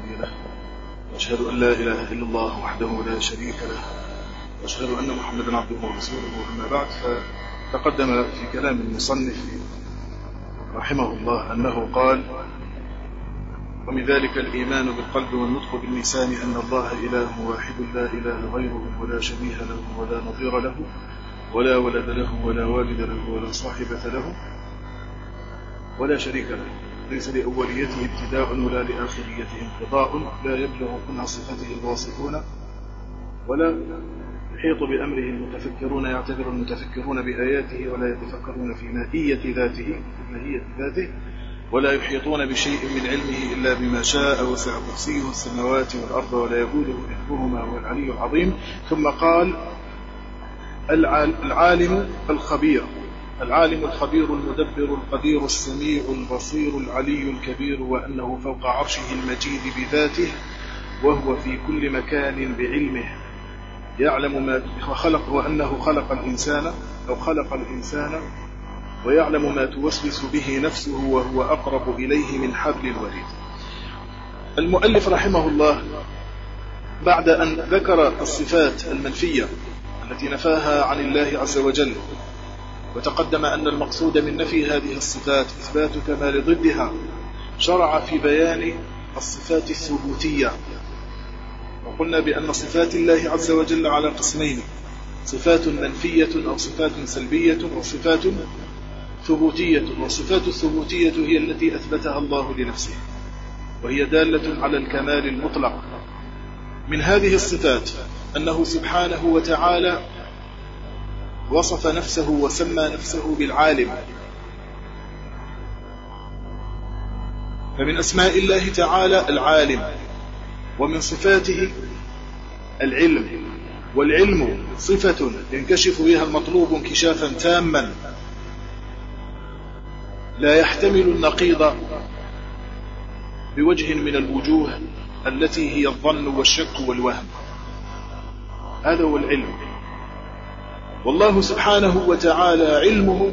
هادي له. وأشهد أن لا إله إلا الله وحده لا شريك له. وأشهد أن محمدا عبده ورسوله. أما بعد فتقدم في كلام المصنف رحمه الله أنه قال ومن ذلك الإيمان بالقلب والنطق باللسان أن الله إله واحد لا إله غيره ولا شبيه له ولا نظير له ولا ولد له ولا والد له ولا صاحبة له ولا شريك له. ليس لأوليته ابتداء ولا لآخريته انقضاء لا يبلغ كنها صفته الواصفون ولا يحيط بأمره المتفكرون يعتبر المتفكرون بآياته ولا يتفكرون في ماهية ذاته ماهية ذاته ولا يحيطون بشيء من علمه إلا بما شاء وسع كرسيه السماوات والأرض ولا يقوله حفظهما هو العلي العظيم. ثم قال العالم الخبير. العالم الخبير المدبر القدير السميع البصير العلي الكبير وأنه فوق عرشه المجيد بذاته وهو في كل مكان بعلمه. يعلم ما خلق وأنه خلق الإنسان أو خلق الإنسان ويعلم ما توسوس به نفسه وهو أقرب إليه من حبل الوريد. المؤلف رحمه الله بعد أن ذكر الصفات المنفية التي نفاها عن الله عز وجل وتقدم أن المقصود من نفي هذه الصفات إثبات كمال ضدها شرع في بيان الصفات الثبوتية. وقلنا بأن صفات الله عز وجل على قسمين صفات منفية أو صفات سلبية أو صفات ثبوتية والصفات الثبوتية هي التي أثبتها الله لنفسه وهي دالة على الكمال المطلق. من هذه الصفات أنه سبحانه وتعالى وصف نفسه وسمى نفسه بالعالم. فمن أسماء الله تعالى العالم ومن صفاته العلم. والعلم صفة ينكشف بها المطلوب انكشافا تاما. لا يحتمل النقيض بوجه من الوجوه التي هي الظن والشك والوهم. هذا هو العلم. والله سبحانه وتعالى علمه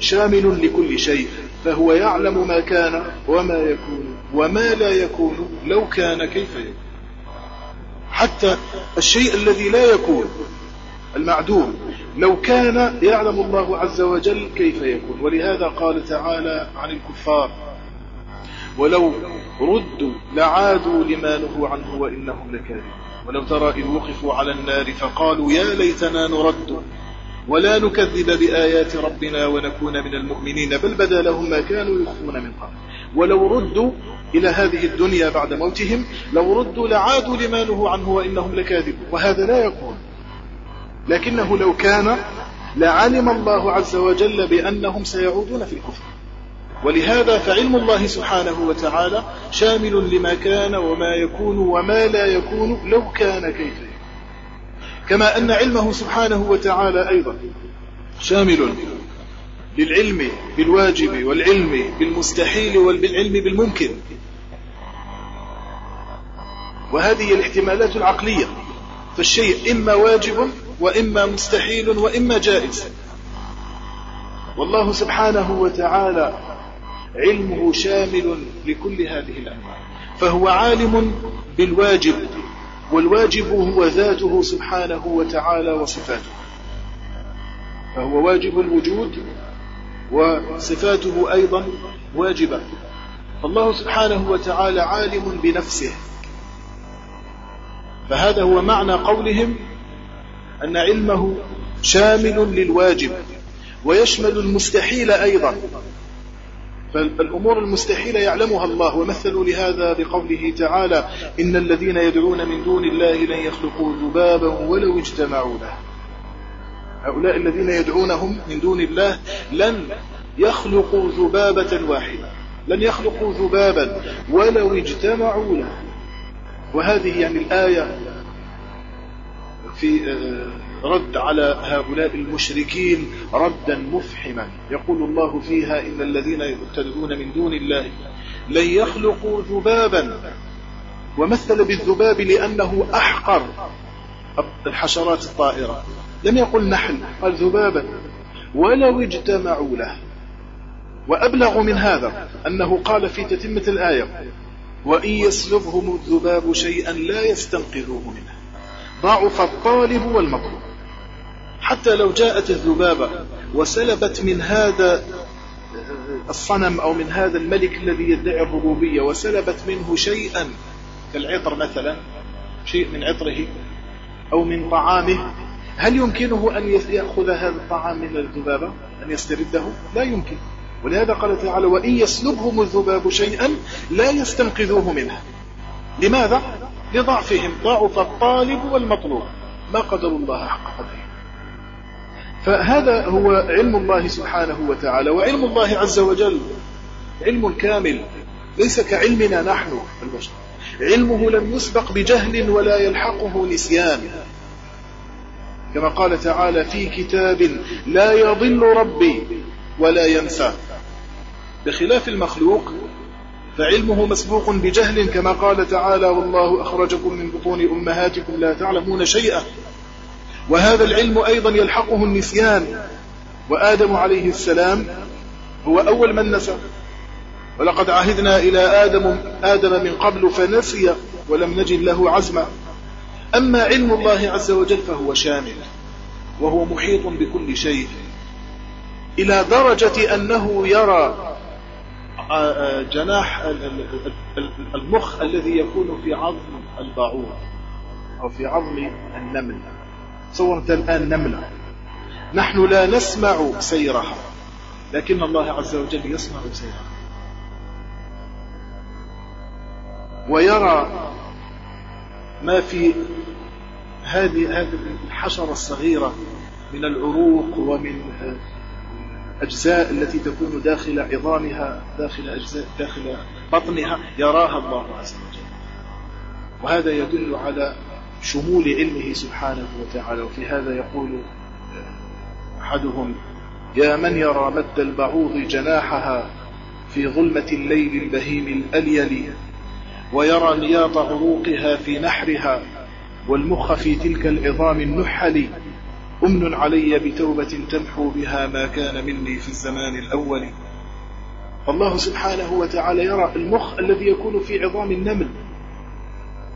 شامل لكل شيء فهو يعلم ما كان وما يكون وما لا يكون لو كان كيف يكون. حتى الشيء الذي لا يكون المعدوم لو كان يعلم الله عز وجل كيف يكون. ولهذا قال تعالى عن الكفار ولو ردوا لعادوا لما نهوا عنه وإنهم لكاذبون. ولو ترى إذ وقفوا على النار فقالوا يا ليتنا نرد ولا نكذب بآيات ربنا ونكون من المؤمنين بل بدا لهم ما كانوا يخفون من قبل. ولو ردوا إلى هذه الدنيا بعد موتهم لو ردوا لعادوا لما نهوا عنه وإنهم لكاذبون. وهذا لا يكون. لكنه لو كان لعلم الله عز وجل بأنهم سيعودون في الكفر. ولهذا فعلم الله سبحانه وتعالى شامل لما كان وما يكون وما لا يكون لو كان كيف كما أن علمه سبحانه وتعالى أيضا شامل للعلم بالواجب والعلم بالمستحيل والعلم بالممكن. وهذه الاحتمالات العقلية فالشيء إما واجب وإما مستحيل وإما جائز. والله سبحانه وتعالى علمه شامل لكل هذه الأنواع. فهو عالم بالواجب والواجب هو ذاته سبحانه وتعالى وصفاته. فهو واجب الوجود وصفاته أيضا واجبة. فالله سبحانه وتعالى عالم بنفسه. فهذا هو معنى قولهم أن علمه شامل للواجب ويشمل المستحيل أيضا. فالأمور المستحيلة يعلمها الله. ومثلوا لهذا بقوله تعالى إن الذين يدعون من دون الله لن يخلقوا ذبابا ولو اجتمعوا له. هؤلاء الذين يدعونهم من دون الله لن يخلقوا ذبابة واحدة. لن يخلقوا ذبابا ولو اجتمعوا له. وهذه يعني الآية في آه، رد على هؤلاء المشركين ردا مفحما. يقول الله فيها إن الذين يتدعون من دون الله لن يخلقوا ذبابا. ومثل بالذباب لأنه أحقر. الحشرات الطائرة. لم يقل نحل قال ذبابا. ولو اجتمعوا له. وأبلغ من هذا أنه قال في تتمة الآية وإن يسلبهم الذباب شيئا لا يستنقذوه منه. ضعف الطالب والمطلوب. حتى لو جاءت الذبابة وسلبت من هذا الصنم أو من هذا الملك الذي يدعي الربوبية وسلبت منه شيئا كالعطر مثلا شيء من عطره أو من طعامه هل يمكنه أن يأخذ هذا الطعام من الذبابة؟ أن يسترده؟ لا يمكن. ولهذا قال تعالى وإن يسلبهم الذباب شيئا لا يستنقذوه منه. لماذا؟ لضعفهم ضعف الطالب والمطلوب. ما قدر الله حق قدره. فهذا هو علم الله سبحانه وتعالى وعلم الله عز وجل. علم كامل ليس كعلمنا نحن البشر. علمه لم يسبق بجهل ولا يلحقه نسيان. كما قال تعالى في كتاب لا يضل ربي ولا ينسى. بخلاف المخلوق فعلمه مسبوق بجهل كما قال تعالى والله أخرجكم من بطون أمهاتكم لا تعلمون شيئا. وهذا العلم أيضا يلحقه النسيان. وآدم عليه السلام هو أول من نسى ولقد عهدنا إلى آدم, آدم من قبل فنسي ولم نجد له عزما. أما علم الله عز وجل فهو شامل وهو محيط بكل شيء. إلى درجة أنه يرى جناح المخ الذي يكون في عظم البعوض أو في عظم النمل. تصورت الآن نملة نحن لا نسمع سيرها لكن الله عز وجل يسمع سيرها. ويرى ما في هذه هذه الحشرة الصغيرة من العروق ومن الأجزاء التي تكون داخل عظامها داخل أجزاء داخل بطنها يراها الله عز وجل. وهذا يدل على شمول علمه سبحانه وتعالى وفي هذا يقول أحدهم يا من يرى مد البعوض جناحها في ظلمة الليل البهيم الأليل ويرى نياط عروقها في نحرها والمخ في تلك العظام النحل أمن علي بتوبة تمحو بها ما كان مني في الزمان الأول. فالله سبحانه وتعالى يرى المخ الذي يكون في عظام النمل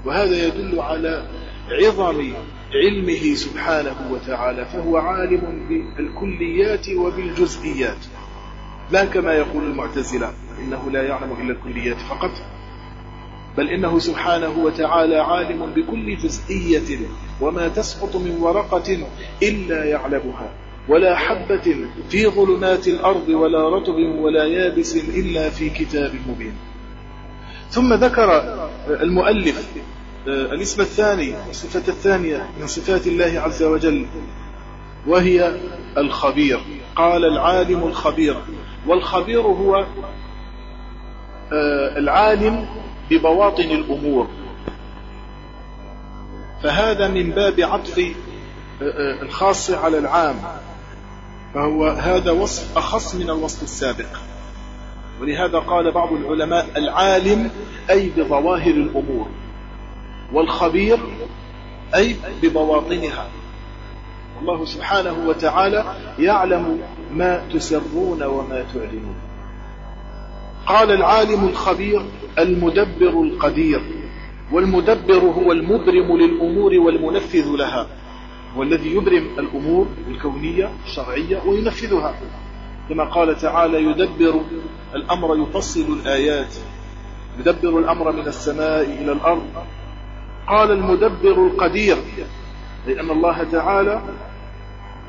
وهذا يدل على عظم علمه سبحانه وتعالى فهو عالم بالكليات وبالجزئيات. لا كما يقول المعتزلة إنه لا يعلم إلا الكليات فقط بل إنه سبحانه وتعالى عالم بكل جزئية وما تسقط من ورقة إلا يعلمها ولا حبة في ظلمات الأرض ولا رطب ولا يابس إلا في كتاب مبين. ثم ذكر المؤلف الاسم الثاني الصفة الثانية من صفات الله عز وجل وهي الخبير. قال العالم الخبير. والخبير هو آه، العالم ببواطن الأمور. فهذا من باب عطف آه، آه، الخاص على العام. فهو هذا وصف أخص من الوصف السابق. ولهذا قال بعض العلماء العالم أي بظواهر الأمور. والخبير أي ببواطنها الله سبحانه وتعالى يعلم ما تسرون وما تعلنون. قال العالم الخبير المدبر القدير والمدبر هو المبرم للأمور والمنفذ لها والذي يبرم الأمور الكونية الشرعية وينفذها. كما قال تعالى يدبر الأمر يفصل الآيات يدبر الأمر من السماء إلى الأرض قال المدبر القدير لأن الله تعالى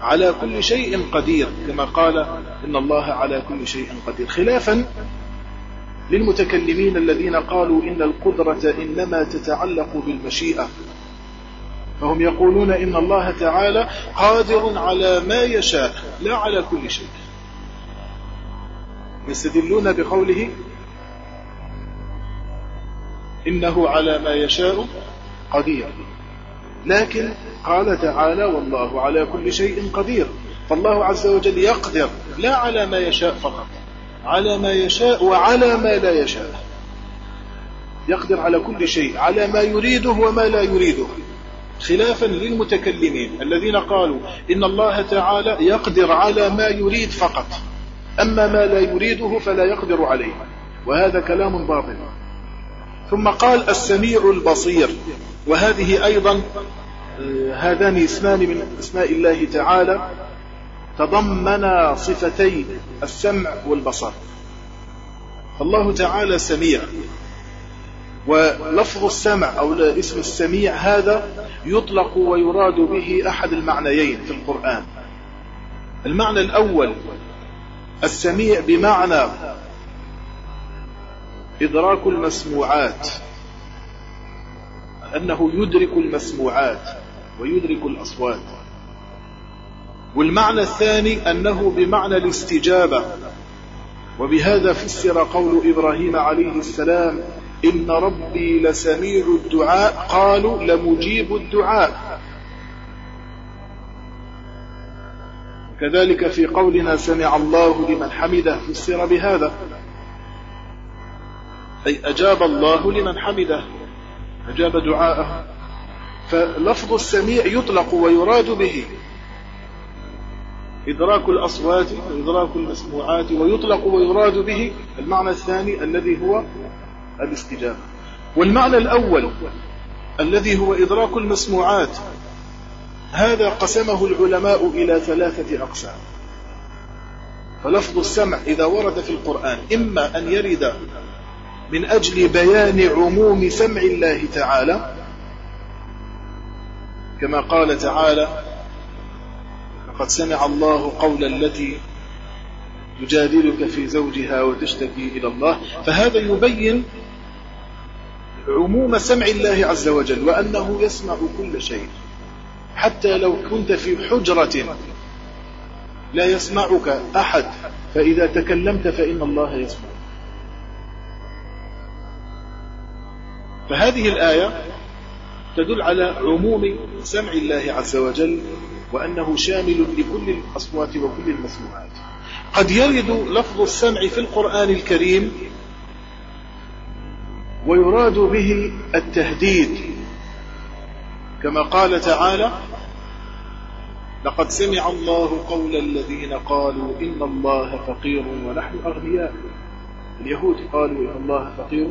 على كل شيء قدير كما قال إن الله على كل شيء قدير. خلافا للمتكلمين الذين قالوا إن القدرة إنما تتعلق بالمشيئة. فهم يقولون إن الله تعالى قادر على ما يشاء لا على كل شيء. يستدلون بقوله إنه على ما يشاء قدير. لكن قال تعالى والله على كل شيء قدير. فالله عز وجل يقدر لا على ما يشاء فقط على ما يشاء وعلى ما لا يشاء. يقدر على كل شيء على ما يريده وما لا يريده. خلافا للمتكلمين الذين قالوا إن الله تعالى يقدر على ما يريد فقط. أما ما لا يريده فلا يقدر عليه. وهذا كلام باطل. ثم قال السميع البصير. وهذه أيضا آه، هذان اسمان من أسماء الله تعالى تضمن صفتي السمع والبصر. فالله تعالى سميع. ولفظ السمع أو اسم السميع هذا يطلق ويراد به أحد المعنيين في القرآن. المعنى الأول السميع بمعنى إدراك المسموعات. أنه يدرك المسموعات ويدرك الأصوات. والمعنى الثاني أنه بمعنى الاستجابة. وبهذا فسر قول إبراهيم عليه السلام إن ربي لسميع الدعاء. قالوا لمجيب الدعاء. كذلك في قولنا سمع الله لمن حمده. فسر بهذا. أي أجاب الله لمن حمده. أجاب دعاءه. فلفظ السميع يطلق ويراد به. إدراك الأصوات وإدراك المسموعات ويطلق ويراد به. المعنى الثاني الذي هو الاستجابة. والمعنى الأول الذي هو إدراك المسموعات. هذا قسمه العلماء إلى ثلاثة أقسام. فلفظ السمع إذا ورد في القرآن إما أن يرد من أجل بيان عموم سمع الله تعالى كما قال تعالى لقد سمع الله قول التي تجادلك في زوجها وتشتكي إلى الله. فهذا يبين عموم سمع الله عز وجل وأنه يسمع كل شيء حتى لو كنت في حجرة لا يسمعك أحد فإذا تكلمت فإن الله يسمع. فهذه الآية تدل على عموم سمع الله عز وجل وأنه شامل لكل الأصوات وكل المسموعات. قد يرد لفظ السمع في القرآن الكريم ويراد به التهديد كما قال تعالى لقد سمع الله قول الذين قالوا إن الله فقير ونحن أغنياء. اليهود قالوا إن الله فقير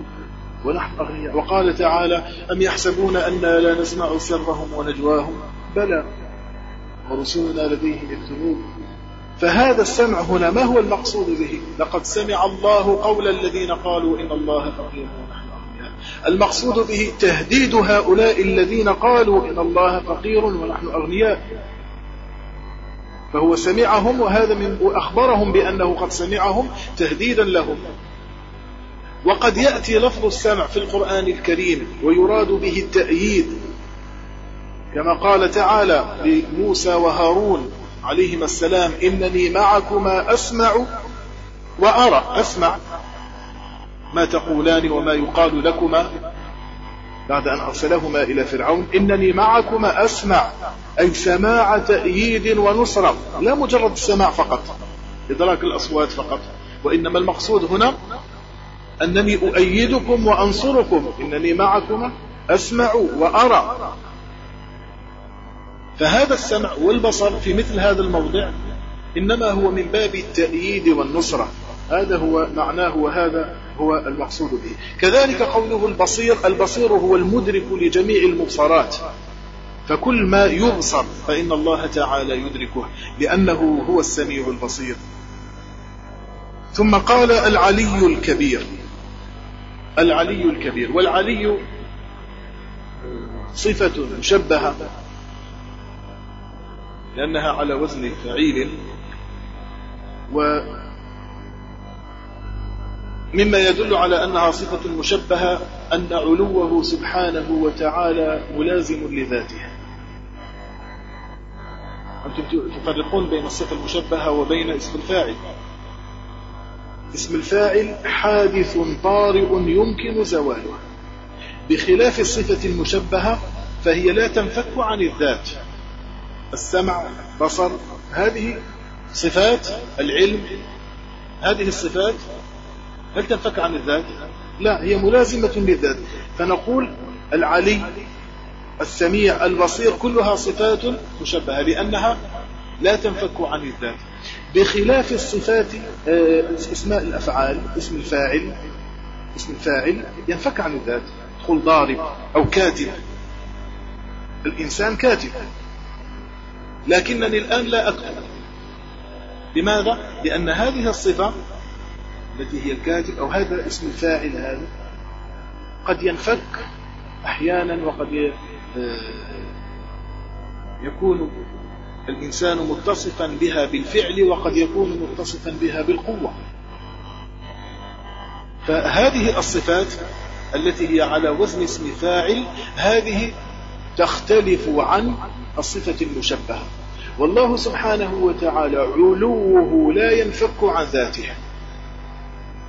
ونحن أغنياء. وقال تعالى أم يحسبون أنا لا نسمع سرهم ونجواهم؟ بلى ورسولنا لديهم يكتبون. فهذا السمع هنا ما هو المقصود به؟ لقد سمع الله قول الذين قالوا إن الله فقير ونحن أغنياء. المقصود به تهديد هؤلاء الذين قالوا إن الله فقير ونحن أغنياء. فهو سمعهم وهذا من وأخبرهم بأنه قد سمعهم تهديدا لهم. وقد يأتي لفظ السمع في القرآن الكريم ويراد به التأييد كما قال تعالى لموسى وهارون عليهما السلام إنني معكما أسمع وأرى. أسمع ما تقولان وما يقال لكما بعد أن أرسلهما إلى فرعون. إنني معكما أسمع أي سماع تأييد ونصرة لا مجرد السماع فقط إدراك الأصوات فقط وإنما المقصود هنا أنني أؤيدكم وأنصركم. إنني معكما أسمع وأرى. فهذا السمع والبصر في مثل هذا الموضع إنما هو من باب التأييد والنصرة. هذا هو معناه وهذا هو المقصود به. كذلك قوله البصير البصير هو المدرك لجميع المبصرات. فكل ما يبصر فإن الله تعالى يدركه لأنه هو السميع البصير. ثم قال العلي الكبير. العلي الكبير. والعلي صفة مشبهة لأنها على وزن فعيل و مما يدل على أنها صفة مشبهة أن علوه سبحانه وتعالى ملازم لذاته. أنتم تفرقون بين الصفة المشبهة وبين اسم الفاعل. اسم الفاعل حادث طارئ يمكن زواله. بخلاف الصفة المشبهة فهي لا تنفك عن الذات. السمع بصر هذه صفات العلم. هذه الصفات هل تنفك عن الذات؟ لا هي ملازمة للذات. فنقول العلي السميع البصير كلها صفات مشبهة لأنها لا تنفك عن الذات. بخلاف الصفات آه، اسماء الأفعال اسم الفاعل اسم الفاعل ينفك عن الذات. تقول ضارب أو كاتب. الإنسان كاتب. لكنني الآن لا أكتب. لماذا؟ لأن هذه الصفة التي هي الكاتب أو هذا اسم الفاعل هذا قد ينفك أحيانا وقد آه، يكون الإنسان متصفا بها بالفعل وقد يكون متصفا بها بالقوة. فهذه الصفات التي هي على وزن اسم فاعل هذه تختلف عن الصفة المشبهة. والله سبحانه وتعالى علوه لا ينفك عن ذاته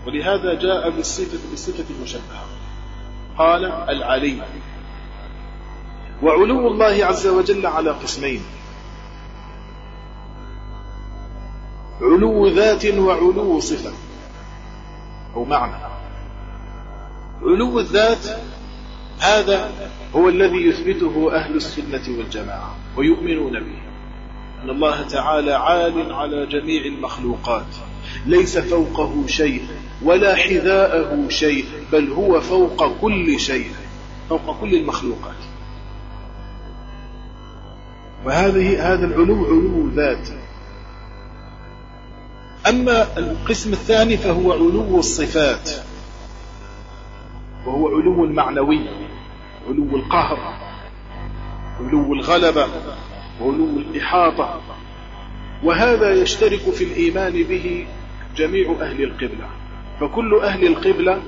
ولهذا جاء بالصفة, بالصفة المشبهة. قال العلي. وعلو الله عز وجل على قسمين. علو ذات وعلو صفة. أو معنى. علو الذات هذا هو الذي يثبته أهل السنة والجماعة ويؤمنون به. أن الله تعالى عال على جميع المخلوقات. ليس فوقه شيء ولا حذاءه شيء بل هو فوق كل شيء فوق كل المخلوقات. وهذه هذا العلو علو ذات. أما القسم الثاني فهو علو الصفات. وهو علو معنوي علو القهر علو الغلبة علو الإحاطة. وهذا يشترك في الإيمان به جميع أهل القبلة. فكل أهل القبلة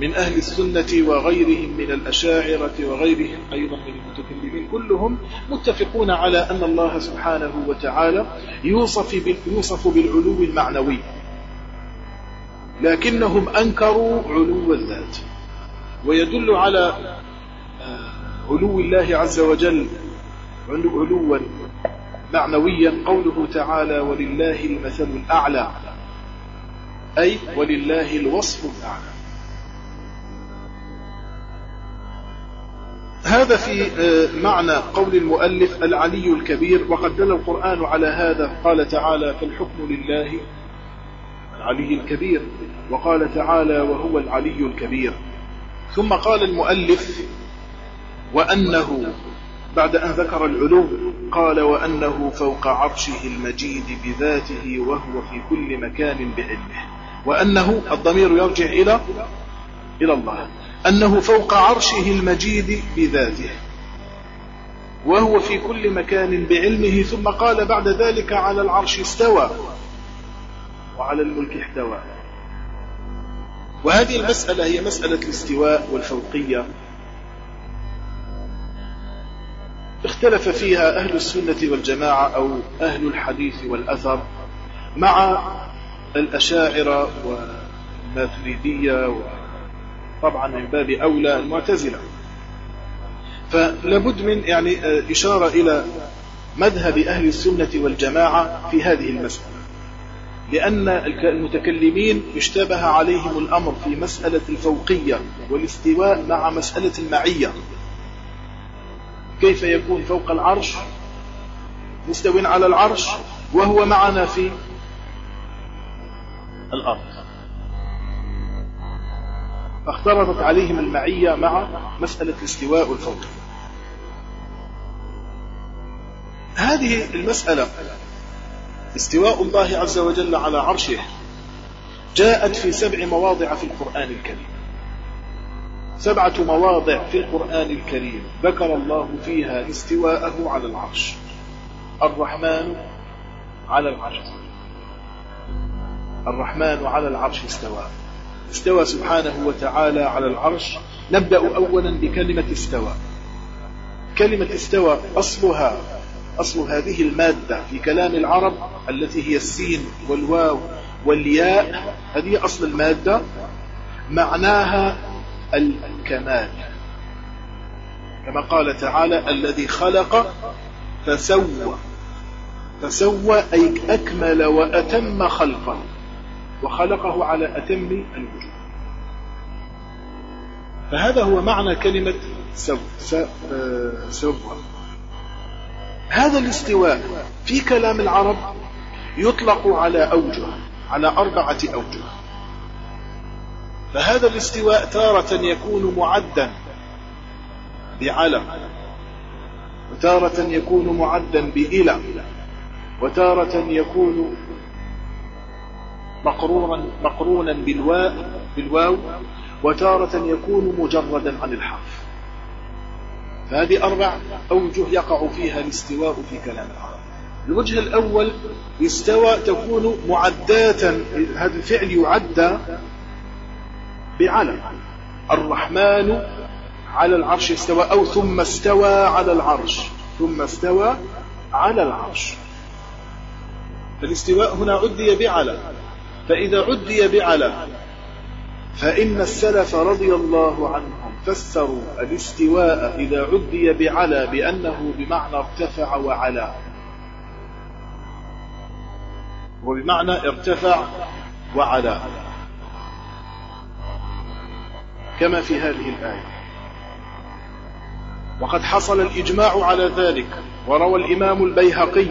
من أهل السنة وغيرهم من الأشاعرة وغيرهم أيضا من المتكلمين كلهم متفقون على أن الله سبحانه وتعالى يوصف, يوصف بالعلو المعنوي. لكنهم أنكروا علو الذات. ويدل على آه، علو الله عز وجل علوا معنويا قوله تعالى ولله المثل الأعلى. أي ولله الوصف الأعلى. هذا في آه، معنى قول المؤلف العلي الكبير وقد دل القرآن على هذا. قال تعالى فالحكم لله العلي الكبير. وقال تعالى وهو العلي الكبير. ثم قال المؤلف وأنه بعد أن ذكر العلو قال وأنه فوق عرشه المجيد بذاته وهو في كل مكان بعلمه. وأنه الضمير يرجع إلى إلى الله. أنه فوق عرشه المجيد بذاته وهو في كل مكان بعلمه ثم قال بعد ذلك على العرش استوى وعلى الملك احتوى. وهذه المسألة هي مسألة الاستواء والفوقية. اختلف فيها أهل السنة والجماعة أو أهل الحديث والأثر مع الأشاعرة والماتريدية وطبعا من باب أولى المعتزلة. فلابد من يعني إشارة إلى مذهب أهل السنة والجماعة في هذه المسألة. لأن المتكلمين اشتبه عليهم الأمر في مسألة الفوقية والاستواء مع مسألة المعية. كيف يكون فوق العرش؟ مستو على العرش وهو معنا في الأرض. فاختلطت عليهم المعية مع مسألة الاستواء والفوق هذه المسألة استواء الله عز وجل على عرشه جاءت في سبع مواضع في القرآن الكريم. سبعة مواضع في القرآن الكريم. ذكر الله فيها استواءه على العرش. الرحمن على العرش. الرحمن على العرش استوى استوى سبحانه وتعالى على العرش. نبدأ أولا بكلمة استوى. كلمة استوى أصلها أصل هذه المادة في كلام العرب التي هي السين والواو والياء. هذه أصل المادة. معناها الكمال. كما قال تعالى الذي خلق فسوى. فسوى أي أكمل وأتم خلقه. وخلقه على أتم الوجود فهذا هو معنى كلمة سو سوى هذا الاستواء في كلام العرب يطلق على أوجه على أربعة أوجه. فهذا الاستواء تارة يكون معدا بعلم وتارة يكون معدا بإلى وتارة يكون مقرونا مقرونا بالواء بالواو وتارة يكون مجردا عن الحرف. فهذه أربع أوجه يقع فيها الاستواء في كلام العرب. الوجه الأول استوى تكون معدات هذا الفعل يعدى بعلم. الرحمن على العرش استوى أو ثم استوى على العرش. ثم استوى على العرش. فالاستواء هنا عدي بعلى فإذا عدي بعلى فإن السلف رضي الله عنهم فسروا الاستواء إذا عدي بعلى بأنه بمعنى ارتفع وعلى. وبمعنى ارتفع وعلى. كما في هذه الآية. وقد حصل الإجماع على ذلك وروى الإمام البيهقي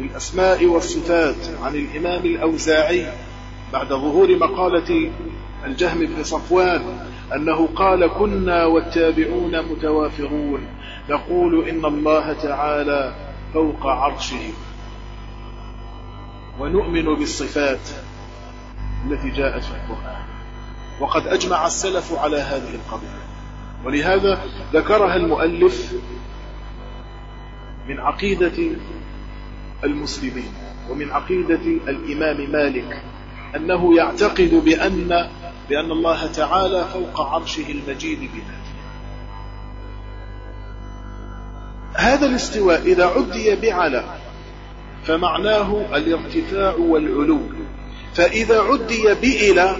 في الأسماء والصفات عن الإمام الأوزاعي بعد ظهور مقالة الجهم بن صفوان أنه قال كنا والتابعون متوافرون. نقول إن الله تعالى فوق عرشه. ونؤمن بالصفات التي جاءت في القرآن. وقد أجمع السلف على هذه القضية. ولهذا ذكرها المؤلف من عقيدة المسلمين. ومن عقيدة الإمام مالك أنه يعتقد بأن بأن الله تعالى فوق عرشه المجيد بذاته. هذا الاستواء إذا عدي بعلى فمعناه الارتفاع والعلو. فإذا عدي بإلى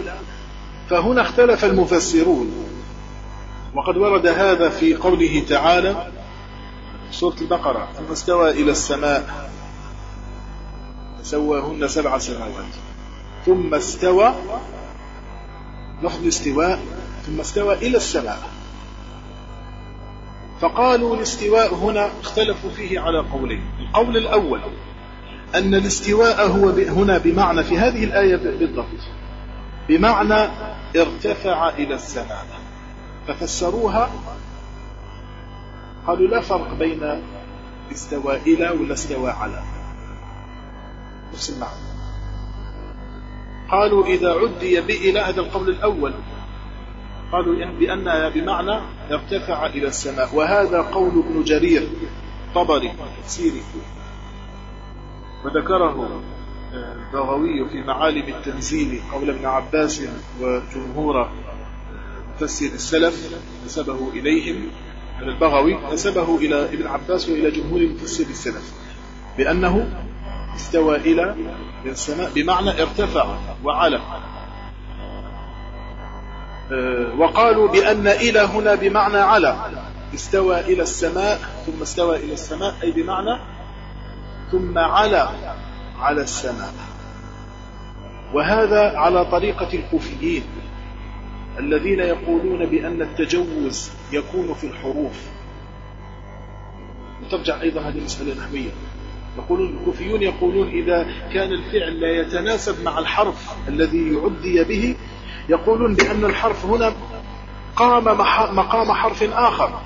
فهنا اختلف المفسرون. وقد ورد هذا في قوله تعالى سورة البقرة ثم استوى إلى السماء فسواهن سبع سماوات. ثم استوى لفظ الاستواء ثم استوى إلى السماء. فقالوا الاستواء هنا اختلفوا فيه على قولين. القول الأول أن الاستواء هو هنا بمعنى في هذه الآية بالضبط. بمعنى ارتفع إلى السماء. ففسروها قالوا لا فرق بين استوى إلى ولا استوى على. نفس المعنى. قالوا إذا عدي بإلى هذا القول الأول. قالوا بأنها بمعنى ارتفع إلى السماء. وهذا قول ابن جرير طبري تفسيري وذكره البغوي في معالم التنزيل قول ابن عباس وجمهور مفسر السلف نسبه إليهم. من البغوي نسبه إلى ابن عباس وإلى جمهور مفسر السلف. بأنه استوى إلى السماء بمعنى ارتفع وعلى آه، وقالوا بأن إلى هنا بمعنى على. استوى إلى السماء ثم استوى إلى السماء أي بمعنى ثم على على السماء. وهذا على طريقة الكوفيين الذين يقولون بأن التجوز يكون في الحروف. وترجع أيضا هذه المسألة نحوية يقولون الكوفيون يقولون إذا كان الفعل لا يتناسب مع الحرف الذي يعدي به يقولون بأن الحرف هنا قام مقام حرف آخر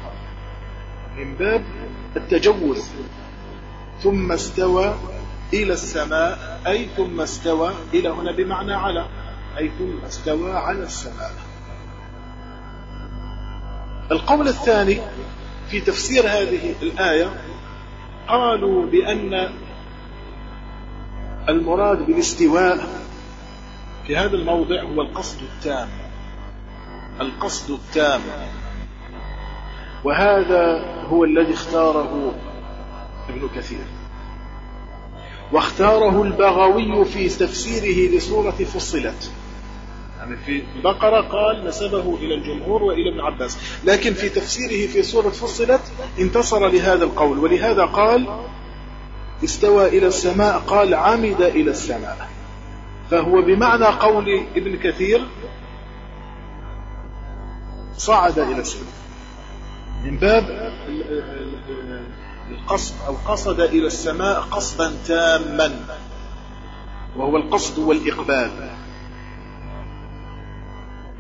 من باب التجوز. ثم استوى إلى السماء أي ثم استوى إلى هنا بمعنى على أي ثم استوى على السماء. القول الثاني في تفسير هذه الآية قالوا بأن المراد بالاستواء في هذا الموضع هو القصد التام. القصد التام. وهذا هو الذي اختاره ابن كثير. واختاره البغوي في تفسيره لسورة فصلت. يعني في البقرة قال نسبه إلى الجمهور وإلى ابن عباس. لكن في تفسيره في سورة فصلت انتصر لهذا القول ولهذا قال استوى إلى السماء قال عمد إلى السماء. فهو بمعنى قول ابن كثير صعد إلى السماء. من باب القصد أو قصد إلى السماء قصدا تاما وهو القصد والإقبال.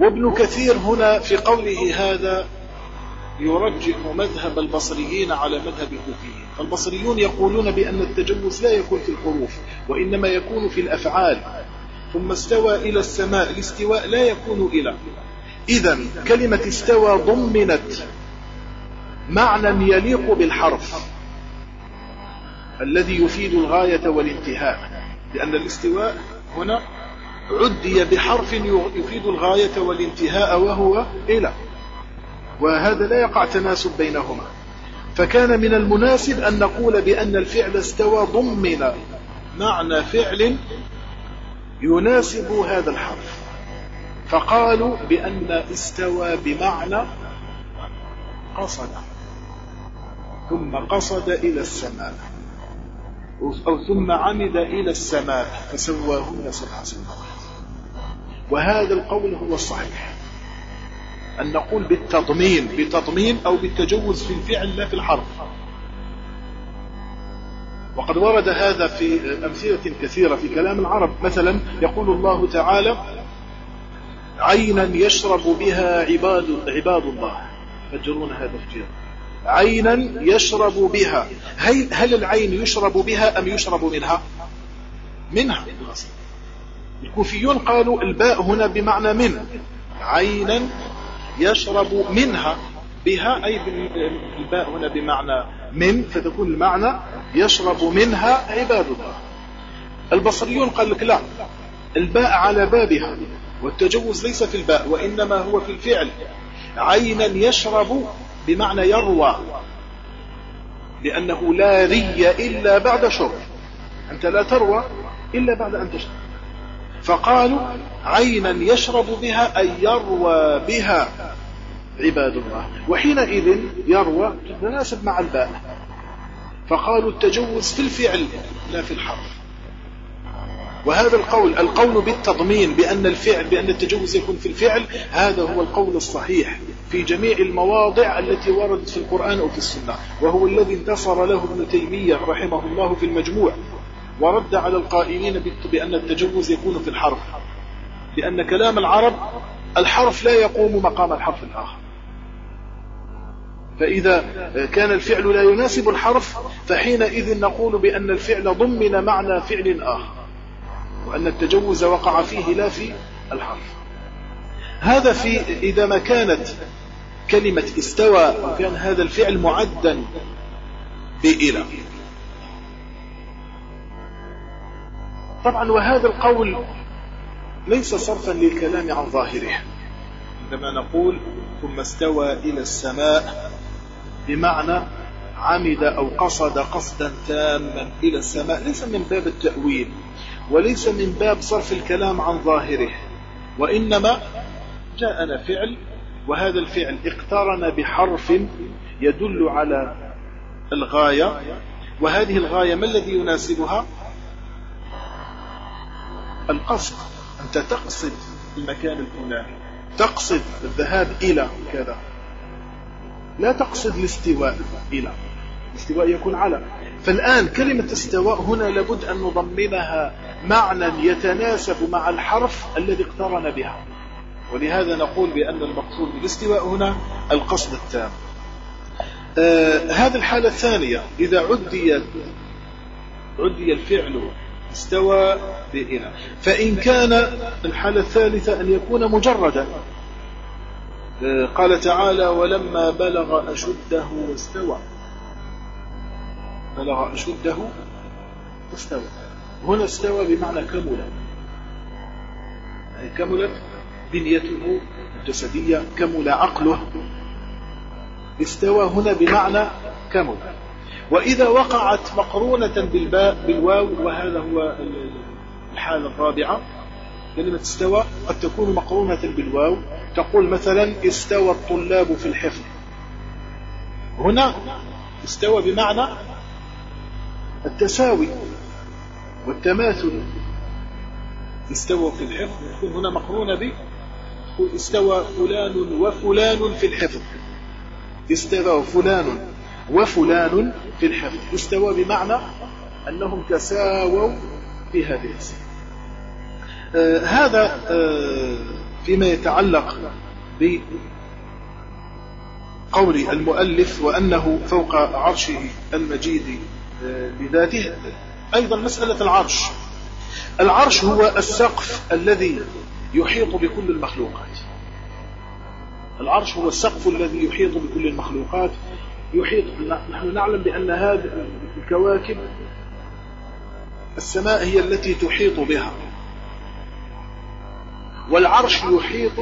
وابن كثير هنا في قوله هذا يرجح مذهب البصريين على مذهب الكوفيين. فالبصريون يقولون بأن التجوز لا يكون في الحروف وإنما يكون في الأفعال. ثم استوى إلى السماء الاستواء لا يكون إلى. إذا كلمة استوى ضمنت معنى يليق بالحرف الذي يفيد الغاية والانتهاء لأن الاستواء هنا عدي بحرف يفيد الغاية والانتهاء وهو إلى. وهذا لا يقع تناسب بينهما. فكان من المناسب أن نقول بأن الفعل استوى ضمن معنى فعل يناسب هذا الحرف. فقالوا بأن استوى بمعنى قصد. ثم قصد إلى السماء. أو ثم عمد إلى السماء. فسواهن سبع سماوات وهذا القول هو الصحيح. أن نقول بالتضمين بتضمين أو بالتجوز في الفعل لا في الحرف. وقد ورد هذا في أمثلة كثيرة في كلام العرب. مثلا يقول الله تعالى عينا يشرب بها عباد, عباد الله. فجرون هذا الجير. عينا يشرب بها. هل, هل العين يشرب بها أم يشرب منها؟ منها. الكوفيون قالوا الباء هنا بمعنى من عينا يشرب منها بها أي الباء هنا بمعنى من فتكون المعنى يشرب منها عباد الله. البصريون قال لك لا الباء على بابها والتجوز ليس في الباء وإنما هو في الفعل. عينا يشرب بمعنى يروى لأنه لا ري إلا بعد شرب. أنت لا تروى إلا بعد أن تشرب. فقالوا عينا يشرب بها أي يروى بها. عباد الله وحينئذ يروى تتناسب مع الباء. فقالوا التجوز في الفعل لا في الحرف. وهذا القول القول بالتضمين بأن الفعل بأن التجوز يكون في الفعل هذا هو القول الصحيح في جميع المواضع التي وردت في القرآن أو في السنة. وهو الذي انتصر له ابن تيمية رحمه الله في المجموع. ورد على القائلين بأن التجوز يكون في الحرف. لأن كلام العرب الحرف لا يقوم مقام الحرف الآخر. فإذا كان الفعل لا يناسب الحرف فحينئذ نقول بأن الفعل ضمن معنى فعل آخر وأن التجوز وقع فيه لا في الحرف. هذا في إذا ما كانت كلمة استوى وكان هذا الفعل معدا بإلى. طبعا وهذا القول ليس صرفا للكلام عن ظاهره. عندما نقول ثم استوى إلى السماء بمعنى عمد أو قصد قصدا تاما إلى السماء ليس من باب التأويل وليس من باب صرف الكلام عن ظاهره وإنما جاءنا فعل وهذا الفعل اقترن بحرف يدل على الغاية. وهذه الغاية ما الذي يناسبها؟ القصد أنت تقصد المكان الفلاني تقصد الذهاب إلى كذا. لا تقصد الاستواء إلى الاستواء يكون على. فالآن كلمة استواء هنا لابد أن نضمنها معنى يتناسب مع الحرف الذي اقترن بها. ولهذا نقول بأن المقصود بالاستواء هنا القصد التام. آه هذه الحالة الثانية إذا عدي عدي الفعل استوى بإنا فإن كان الحالة الثالثة أن يكون مجردا. آه قال تعالى ولما بلغ أشده واستوى بلغ أشده واستوى هنا استوى بمعنى كمل كملت بنيته الجسدية كمل عقله. استوى هنا بمعنى كمل. وإذا وقعت مقرونة بالباء بالواو وهذا هو الحالة الرابعة. كلمة استوى قد تكون مقرونة بالواو. تقول مثلا استوى الطلاب في الحفظ. هنا استوى بمعنى التساوي والتماثل. استوى في الحفظ تكون هنا مقرونة ب استوى فلان وفلان في الحفظ. استوى فلان. وفلان في الحفظ. استوى بمعنى أنهم تساووا في هذه السنة آه هذا آه فيما يتعلق بقول المؤلف وأنه فوق عرشه المجيد آه، بذاته أيضا مسألة العرش. العرش هو السقف الذي يحيط بكل المخلوقات. العرش هو السقف الذي يحيط بكل المخلوقات. يحيط نحن نعلم بأن هذه الكواكب السماء هي التي تحيط بها. والعرش يحيط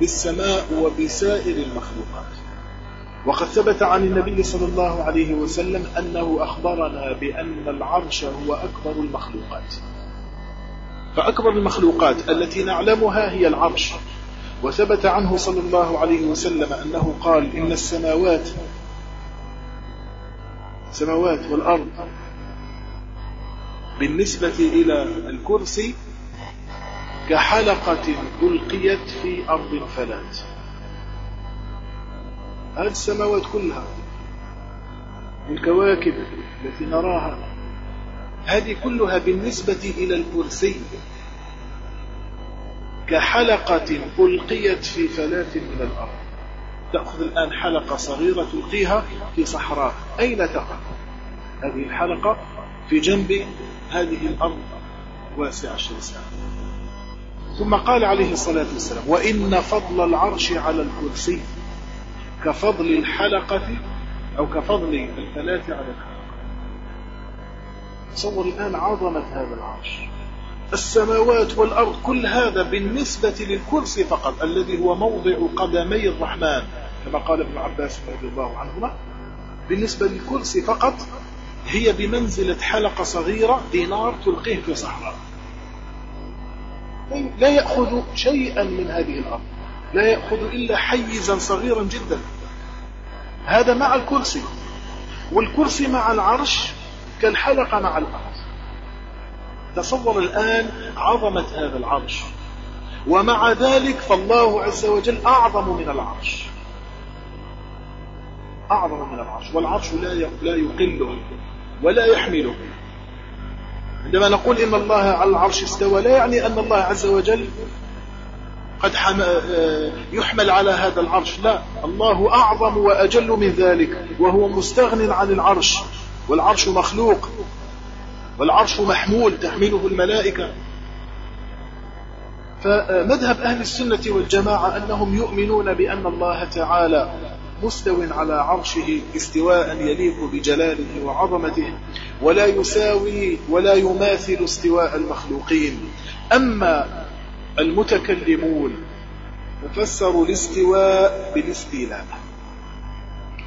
بالسماء وبسائر المخلوقات. وقد ثبت عن النبي صلى الله عليه وسلم أنه أخبرنا بأن العرش هو أكبر المخلوقات. فأكبر المخلوقات التي نعلمها هي العرش. وثبت عنه صلى الله عليه وسلم أنه قال إن السماوات السماوات والأرض بالنسبة إلى الكرسي كحلقة ألقيت في أرض فلات هذه السماوات كلها والكواكب التي نراها هذه كلها بالنسبة إلى الكرسي. كحلقة ألقيت في فلاة من الأرض. تأخذ الآن حلقة صغيرة تلقيها في صحراء. أين تقع؟ هذه الحلقة في جنب هذه الأرض واسعة الشمساء ثم قال عليه الصلاة والسلام وإن فضل العرش على الكرسي كفضل الحلقة أو كفضل الفلاة على الحلقة. تصور الآن عظمة هذا العرش. السماوات والأرض كل هذا بالنسبة للكرسي فقط الذي هو موضع قدمي الرحمن كما قال ابن عباس رضي الله عنهما. بالنسبة للكرسي فقط هي بمنزلة حلقة صغيرة دينار تلقيه في صحراء. لا يأخذ شيئا من هذه الأرض لا يأخذ إلا حيزا صغيرا جدا. هذا مع الكرسي والكرسي مع العرش كالحلقة مع الأرض. تصور الآن عظمة هذا العرش. ومع ذلك فالله عز وجل أعظم من العرش. أعظم من العرش. والعرش لا لا يقله ولا يحمله. عندما نقول إن الله على العرش استوى لا يعني أن الله عز وجل قد آه، يحمل على هذا العرش. لا الله أعظم وأجل من ذلك وهو مستغن عن العرش. والعرش مخلوق. والعرش محمول تحمله الملائكة. فمذهب أهل السنة والجماعة أنهم يؤمنون بأن الله تعالى مستو على عرشه استواء يليق بجلاله وعظمته ولا يساوي ولا يماثل استواء المخلوقين. أما المتكلمون فسروا الاستواء بالاستيلاء.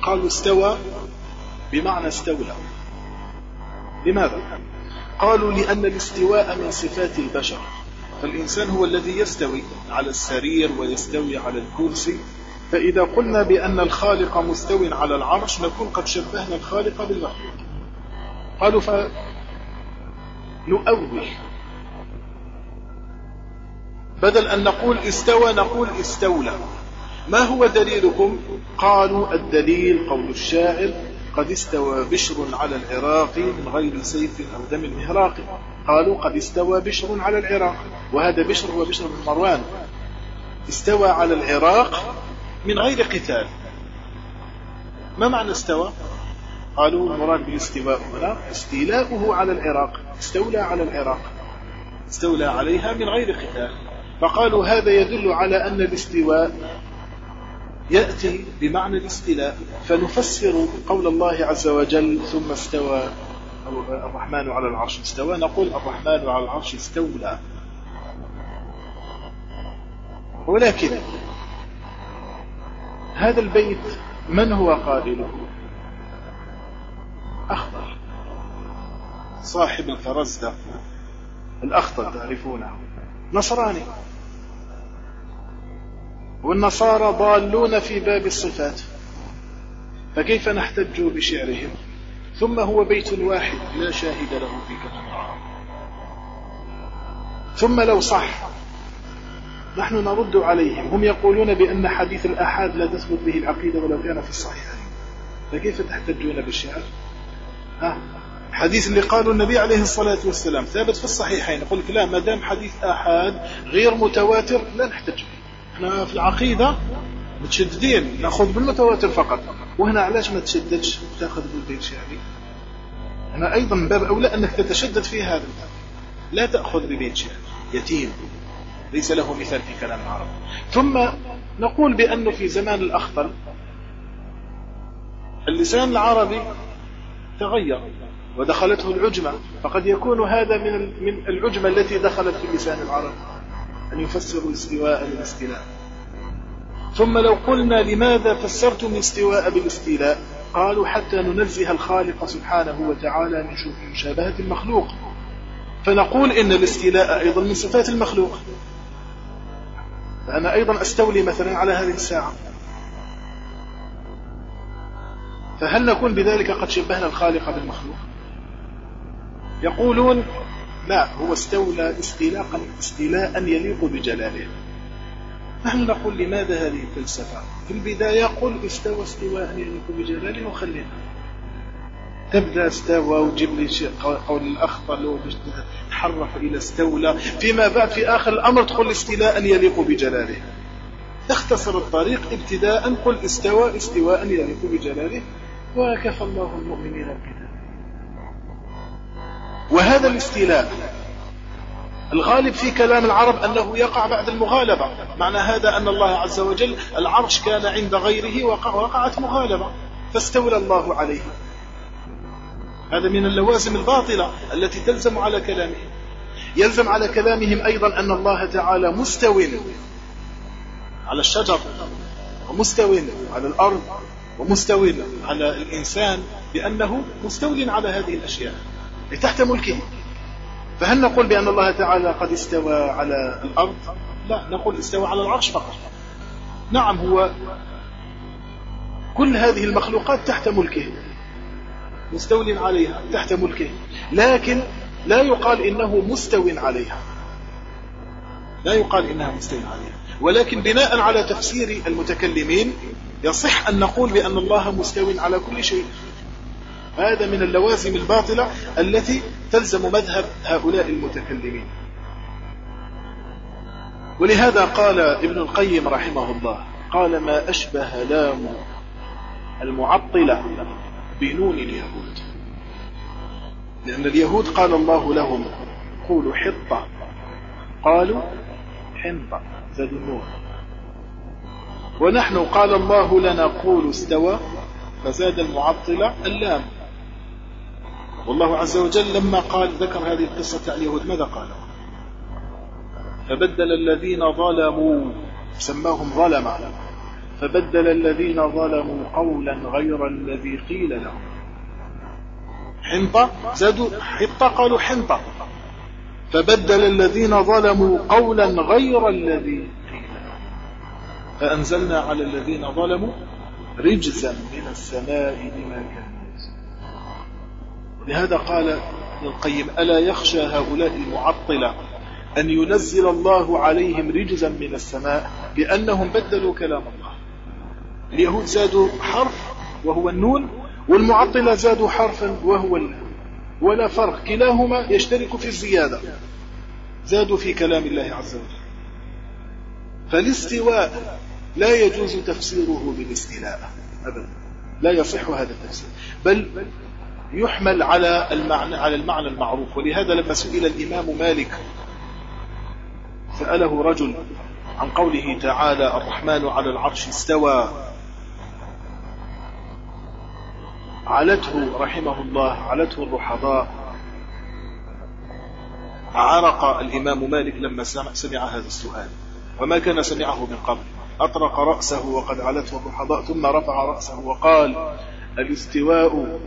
قالوا استوى بمعنى استولى. لماذا؟ قالوا لأن الاستواء من صفات البشر. فالإنسان هو الذي يستوي على السرير ويستوي على الكرسي. فإذا قلنا بأن الخالق مستو على العرش نكون قد شبهنا الخالق بالمخلوق قالوا فنؤول بدل أن نقول استوى نقول استولى. ما هو دليلكم؟ قالوا الدليل قول الشاعر قد استوى بشر على العراق من غير سيف أو دم مهراق قالوا قد استوى بشر على العراق وهذا بشر هو بشر بن مروان. استوى على العراق من غير قتال. ما معنى استوى؟ قالوا المراد بالاستواء هنا استيلاؤه على العراق استولى على العراق استولى عليها من غير قتال. فقالوا هذا يدل على أن الاستواء يأتي بمعنى الاستيلاء فنفسر قول الله عز وجل ثم استوى الرحمن على العرش. استوى نقول الرحمن على العرش استولى. ولكن هذا البيت من هو قائله أخضر. صاحب الفرزدق الأخضر تعرفونه. نصراني. والنصارى ضالون في باب الصفات فكيف نحتج بشعرهم؟ ثم هو بيت واحد لا شاهد له في كلام ثم لو صح نحن نرد عليهم. هم يقولون بأن حديث الأحاد لا تثبت به العقيدة ولو كان في الصحيحين فكيف تحتجون بالشعر؟ ها؟ الحديث اللي قاله النبي عليه الصلاة والسلام ثابت في الصحيحين يقول لك لا ما دام حديث آحاد غير متواتر لا نحتج به. إحنا في العقيدة متشددين نأخذ بالمتواتر فقط. وهنا علاش ما تشددش تاخذ بالبيت شعبي هنا أيضا من باب أولى أنك تتشدد في هذا لا تأخذ ببيت شعبي يتيم. ليس له مثال في كلام العرب. ثم نقول بأنه في زمان الأخطل اللسان العربي تغير ودخلته العجمة. فقد يكون هذا من من العجمة التي دخلت في اللسان العربي. أن يفسروا الاستواء بالاستيلاء. ثم لو قلنا لماذا فسرتم الاستواء بالاستيلاء؟ قالوا حتى ننزه الخالق سبحانه وتعالى من مشابهة المخلوق. فنقول إن الاستيلاء أيضا من صفات المخلوق. فأنا أيضا أستولي مثلا على هذه الساعة. فهل نكون بذلك قد شبهنا الخالق بالمخلوق؟ يقولون لا هو استولى استيلاء استيلاء يليق بجلاله. نحن نقول لماذا هذه الفلسفة؟ في البداية قل استوى استواء يليق بجلاله وخلينا. تبدأ استوى وجيب لي شيء قول الأخطر لو تحرف إلى استولى. فيما بعد في آخر الأمر تقول استيلاء يليق بجلاله. اختصر الطريق ابتداء قل استوى استواء يليق بجلاله. وكفى الله المؤمنين الكتاب وهذا الاستيلاء. الغالب في كلام العرب أنه يقع بعد المغالبة. معنى هذا أن الله عز وجل العرش كان عند غيره وقعت مغالبة. فاستولى الله عليه. هذا من اللوازم الباطلة التي تلزم على كلامهم. يلزم على كلامهم أيضا أن الله تعالى مستو على الشجر ومستو على الأرض ومستو على الإنسان بأنه مستول على هذه الأشياء. تحت ملكه. فهل نقول بأن الله تعالى قد استوى على الأرض؟ لا نقول استوى على العرش فقط. نعم هو كل هذه المخلوقات تحت ملكه. مستول عليها تحت ملكه. لكن لا يقال إنه مستو عليها. لا يقال إنها مستو عليها. ولكن بناء على تفسير المتكلمين يصح أن نقول بأن الله مستو على كل شيء. هذا من اللوازم الباطلة التي تلزم مذهب هؤلاء المتكلمين. ولهذا قال ابن القيم رحمه الله قال ما أشبه لام المعطلة بنون اليهود. لأن اليهود قال الله لهم قولوا حطة. قالوا حنطة. زادوا النور ونحن قال الله لنا قولوا استوى. فزاد المعطلة اللام. والله عز وجل لما قال ذكر هذه القصة عن اليهود ماذا قال فبدل الذين ظلموا. سماهم ظلما. فبدل الذين ظلموا قولا غير الذي قيل لهم. حنطة؟ زادوا حطة؟ قالوا حنطة. فبدل الذين ظلموا قولا غير الذي قيل لهم. فأنزلنا على الذين ظلموا رجزا من السماء بما كانوا لهذا قال ابن القيم ألا يخشى هؤلاء المعطلة أن ينزل الله عليهم رجزا من السماء بأنهم بدلوا كلام الله؟ اليهود زادوا حرف وهو النون والمعطلة زادوا حرفا وهو اللام ولا فرق كلاهما يشترك في الزيادة زادوا في كلام الله عز وجل. فالاستواء لا يجوز تفسيره بالاستيلاء أبدا لا يصح هذا التفسير بل يحمل على المعنى على المعنى المعروف. ولهذا لما سئل الإمام مالك سأله رجل عن قوله تعالى الرحمن على العرش استوى علته رحمه الله علته الرحضاء. عرق الإمام مالك لما سمع هذا السؤال. وما كان سمعه من قبل. أطرق رأسه وقد علته الرحضاء ثم رفع رأسه وقال الاستواء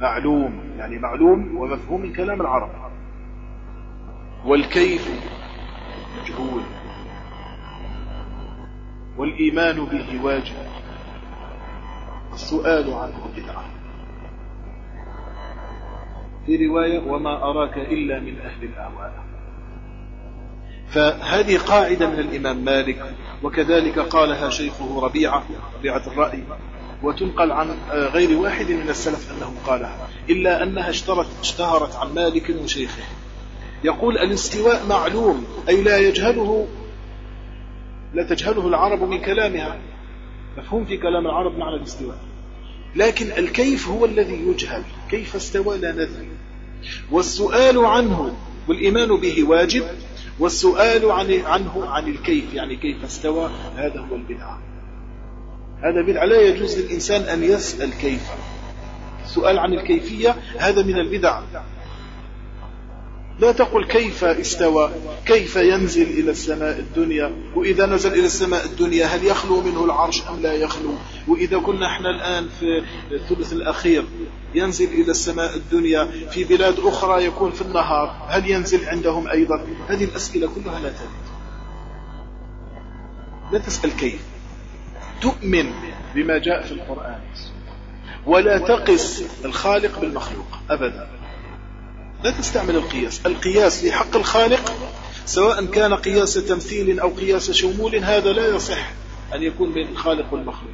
معلوم يعني معلوم ومفهوم من كلام العرب. والكيف مجهول. والإيمان به واجب. السؤال عنه بدعة في رواية وما أراك إلا من أهل الأهواء فهذه قاعدة من الإمام مالك وكذلك قالها شيخه ربيعة ربيعة الرأي. وتنقل عن غير واحد من السلف أنه قالها إلا أنها اشترت اشتهرت عن مالك وشيخه. يقول الاستواء معلوم أي لا يجهله لا تجهله العرب من كلامها. مفهوم في كلام العرب معنى الاستواء. لكن الكيف هو الذي يجهل. كيف استوى؟ لا ندري. والسؤال عنه والإيمان به واجب والسؤال عن عنه عن الكيف يعني كيف استوى؟ هذا هو البدعة. هذا بدعة لا يجوز للإنسان أن يسأل كيف. السؤال عن الكيفية هذا من البدع. لا تقل كيف استوى كيف ينزل إلى السماء الدنيا؟ وإذا نزل إلى السماء الدنيا هل يخلو منه العرش أم لا يخلو؟ وإذا كنا إحنا الآن في الثلث الأخير ينزل إلى السماء الدنيا في بلاد أخرى يكون في النهار هل ينزل عندهم أيضا؟ هذه الأسئلة كلها لا ترد لا تسأل كيف. تؤمن بما جاء في القرآن. ولا تقس الخالق بالمخلوق أبدا. لا تستعمل القياس. القياس في حق الخالق سواء كان قياس تمثيل أو قياس شمول هذا لا يصح أن يكون بين الخالق والمخلوق.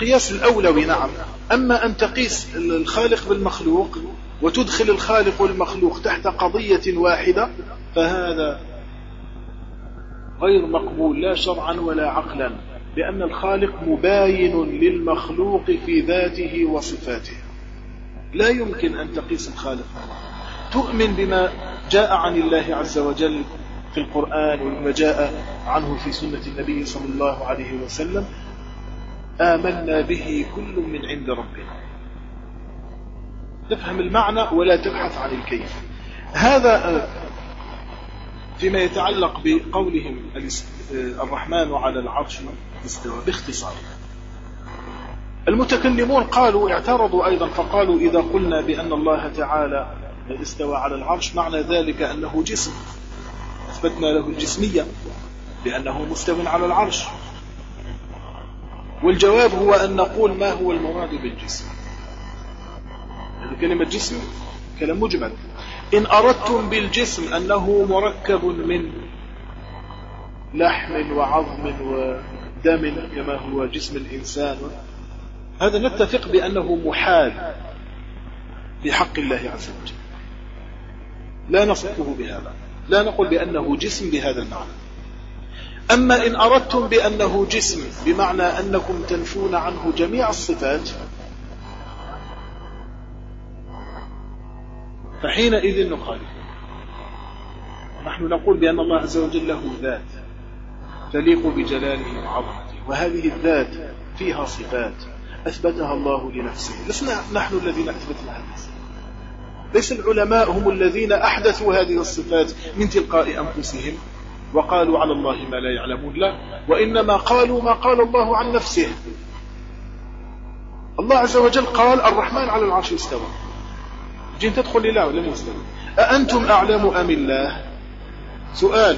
قياس الأولوي نعم. أما أن تقيس الخالق بالمخلوق وتدخل الخالق والمخلوق تحت قضية واحدة فهذا غير مقبول لا شرعا ولا عقلا. لأن الخالق مباين للمخلوق في ذاته وصفاته. لا يمكن أن تقيس الخالق. تؤمن بما جاء عن الله عز وجل في القرآن وما جاء عنه في سنة النبي صلى الله عليه وسلم. آمنا به كل من عند ربنا. تفهم المعنى ولا تبحث عن الكيف. هذا فيما يتعلق بقولهم الرحمن على العرش. استوى باختصار. المتكلمون قالوا اعترضوا أيضا فقالوا إذا قلنا بأن الله تعالى استوى على العرش معنى ذلك أنه جسم. أثبتنا له الجسمية لأنه مستو على العرش. والجواب هو أن نقول ما هو المراد بالجسم. كلمة جسم كلام مجمل. إن أردتم بالجسم أنه مركب من لحم وعظم ودم كما هو جسم الإنسان. هذا نتفق بأنه محال في حق الله عز وجل. لا نصفه بهذا. لا نقول بأنه جسم بهذا المعنى. أما إن أردتم بأنه جسم بمعنى أنكم تنفون عنه جميع الصفات فحينئذ نخالف نحن نقول بأن الله عز وجل له ذات. تليق بجلاله وعظمته. وهذه الذات فيها صفات أثبتها الله لنفسه. لسنا نحن الذين أثبتنا لنفسه ليس العلماء هم الذين أحدثوا هذه الصفات من تلقاء أنفسهم وقالوا على الله ما لا يعلمون لا وإنما قالوا ما قال الله عن نفسه. الله عز وجل قال الرحمن على العرش استوى. جين تدخل لله ولم يستوى؟ أأنتم أعلم أم الله؟ سؤال.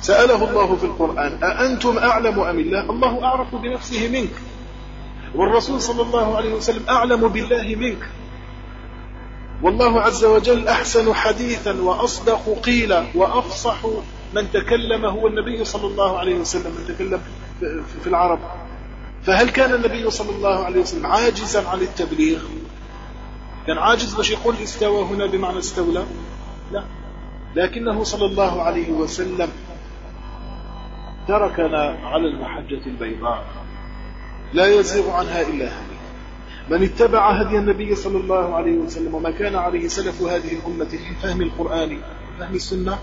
سأله الله في القرآن أأنتم أعلم أم الله؟ الله أعرف بنفسه منك. والرسول صلى الله عليه وسلم أعلم بالله منك. والله عز وجل أحسن حديثا وأصدق قيلا وأفصح من تكلم هو النبي صلى الله عليه وسلم من تكلم في العرب. فهل كان النبي صلى الله عليه وسلم عاجزا عن التبليغ؟ كان عاجز باش يقول استوى هنا بمعنى استولى؟ لا. لكنه صلى الله عليه وسلم تركنا على المحجة البيضاء. لا يزيغ عنها إلا هدي. من اتبع هدي النبي صلى الله عليه وسلم وما كان عليه سلف هذه الأمة في فهم القرآن وفهم السنة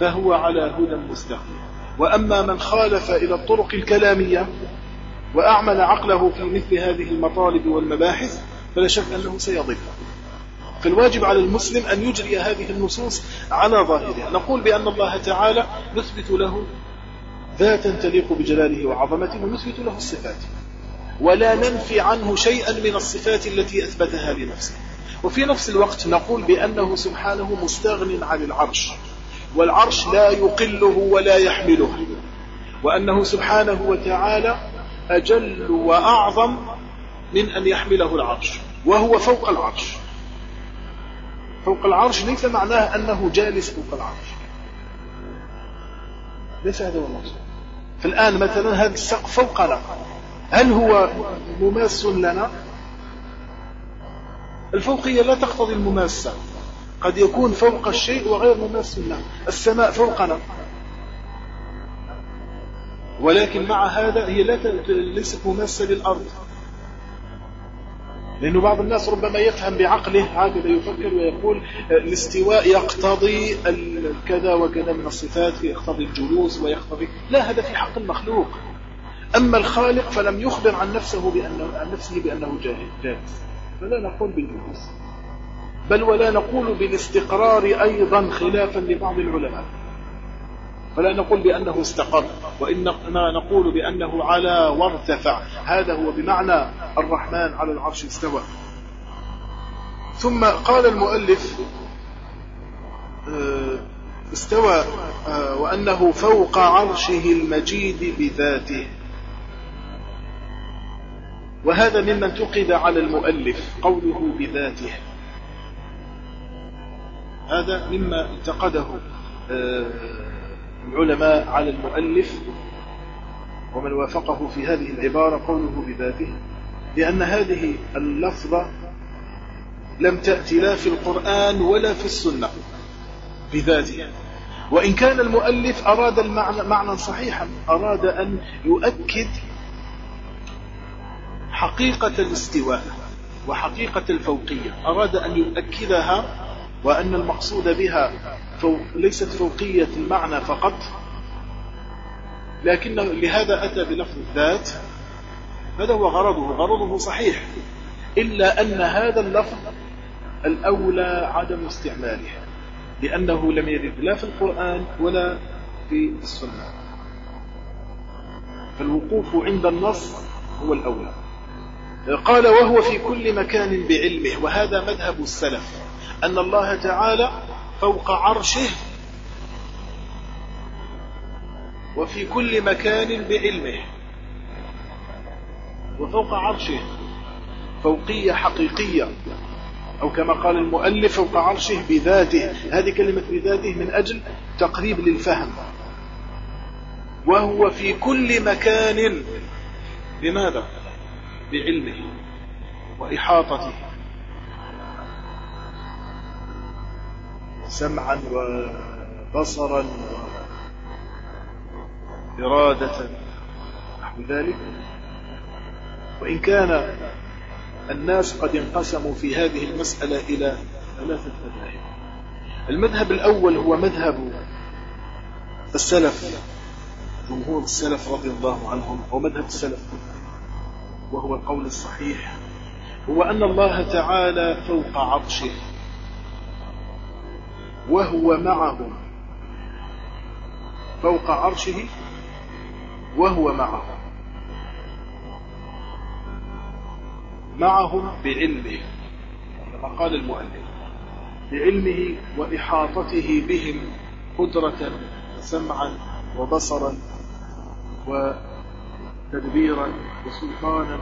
فهو على هدى مستقيم. وأما من خالف إلى الطرق الكلامية وأعمل عقله في مثل هذه المطالب والمباحث فلا شك أنه سيضل. فالواجب على المسلم أن يجري هذه النصوص على ظاهرها. نقول بأن الله تعالى نثبت له ذاتا تليق بجلاله وعظمته ونثبت له الصفات. ولا ننفي عنه شيئا من الصفات التي أثبتها لنفسه. وفي نفس الوقت نقول بأنه سبحانه مستغن عن العرش. والعرش لا يقله ولا يحمله. وأنه سبحانه وتعالى أجل وأعظم من أن يحمله العرش. وهو فوق العرش. فوق العرش ليس معناه أنه جالس فوق العرش. ليس هذا هو المقصود. فالآن مثلا هذا السقف فوقنا هل هو مماس لنا؟ الفوقية لا تقتضي المماسة قد يكون فوق الشيء وغير مماس له السماء فوقنا. ولكن مع هذا هي ليست مماسة للأرض. لأنه بعض الناس ربما يفهم بعقله هكذا يفكر ويقول الاستواء يقتضي كذا وكذا من الصفات يقتضي الجلوس ويقتضي لا هذا في حق المخلوق. أما الخالق فلم يخبر عن نفسه بأنه عن نفسه بأنه جاهز فلا نقول بالجلوس. بل ولا نقول بالاستقرار أيضا خلافا لبعض العلماء. فلا نقول بأنه استقر وإنما نقول بأنه على وارتفع. هذا هو بمعنى الرحمن على العرش استوى. ثم قال المؤلف آه، استوى آه، وأنه فوق عرشه المجيد بذاته. وهذا مما انتقد على المؤلف قوله بذاته. هذا مما انتقده آه، العلماء على المؤلف ومن وافقه في هذه العبارة قوله بذاته لأن هذه اللفظة لم تأتي لا في القرآن ولا في السنة بذاته. وإن كان المؤلف أراد المعنى معنى صحيحا أراد أن يؤكد حقيقة الاستواء وحقيقة الفوقية أراد أن يؤكدها وأن المقصود بها ليست فوقية المعنى فقط لكن لهذا أتى بلفظ الذات هذا هو غرضه غرضه صحيح إلا أن هذا اللفظ الأولى عدم استعماله لأنه لم يرد لا في القرآن ولا في السنة. فالوقوف عند النص هو الأولى. قال وهو في كل مكان بعلمه وهذا مذهب السلف أن الله تعالى فوق عرشه وفي كل مكان بعلمه. وفوق عرشه. فوقية حقيقية. أو كما قال المؤلف فوق عرشه بذاته. هذه كلمة بذاته من أجل تقريب للفهم. وهو في كل مكان. لماذا؟ بعلمه وإحاطته. سمعا وبصرا وإرادة نحو ذلك. وإن كان الناس قد انقسموا في هذه المسألة إلى ثلاثة مذاهب. المذهب الأول هو مذهب السلف جمهور السلف رضي الله عنهم أو مذهب السلف وهو القول الصحيح. هو أن الله تعالى فوق عرشه. وهو معهم فوق عرشه وهو معهم معهم بعلمه كما قال المؤلف بعلمه وإحاطته بهم قدرة سمعا وبصرا وتدبيرا وسلطانا.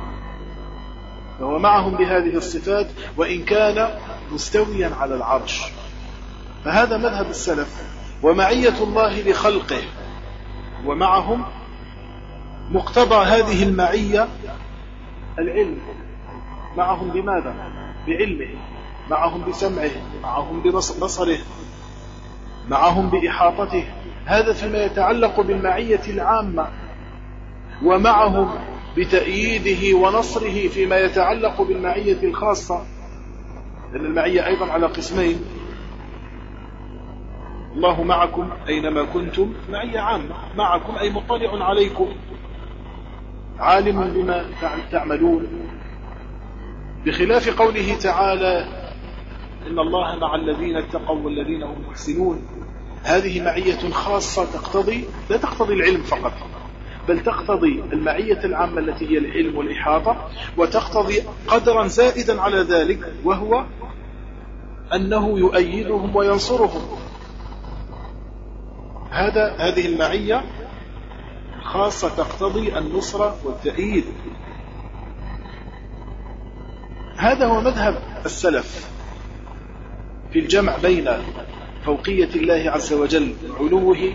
فهو معهم بهذه الصفات وإن كان مستويا على العرش. فهذا مذهب السلف ومعية الله لخلقه ومعهم مقتضى هذه المعية العلم. معهم بماذا؟ بعلمه معهم بسمعه معهم ببصره معهم بإحاطته. هذا فيما يتعلق بالمعية العامة ومعهم بتأييده ونصره فيما يتعلق بالمعية الخاصة. لأن المعية أيضا على قسمين. الله معكم أينما كنتم معية عامة معكم أي مطلع عليكم. عالم بما تعملون. بخلاف قوله تعالى إن الله مع الذين اتقوا والذين هم محسنون. هذه معية خاصة تقتضي لا تقتضي العلم فقط بل تقتضي المعية العامة التي هي العلم والإحاطة وتقتضي قدرا زائدا على ذلك وهو أنه يؤيدهم وينصرهم. هذا هذه المعية خاصة تقتضي النصرة والتأييد. هذا هو مذهب السلف في الجمع بين فوقية الله عز وجل علوه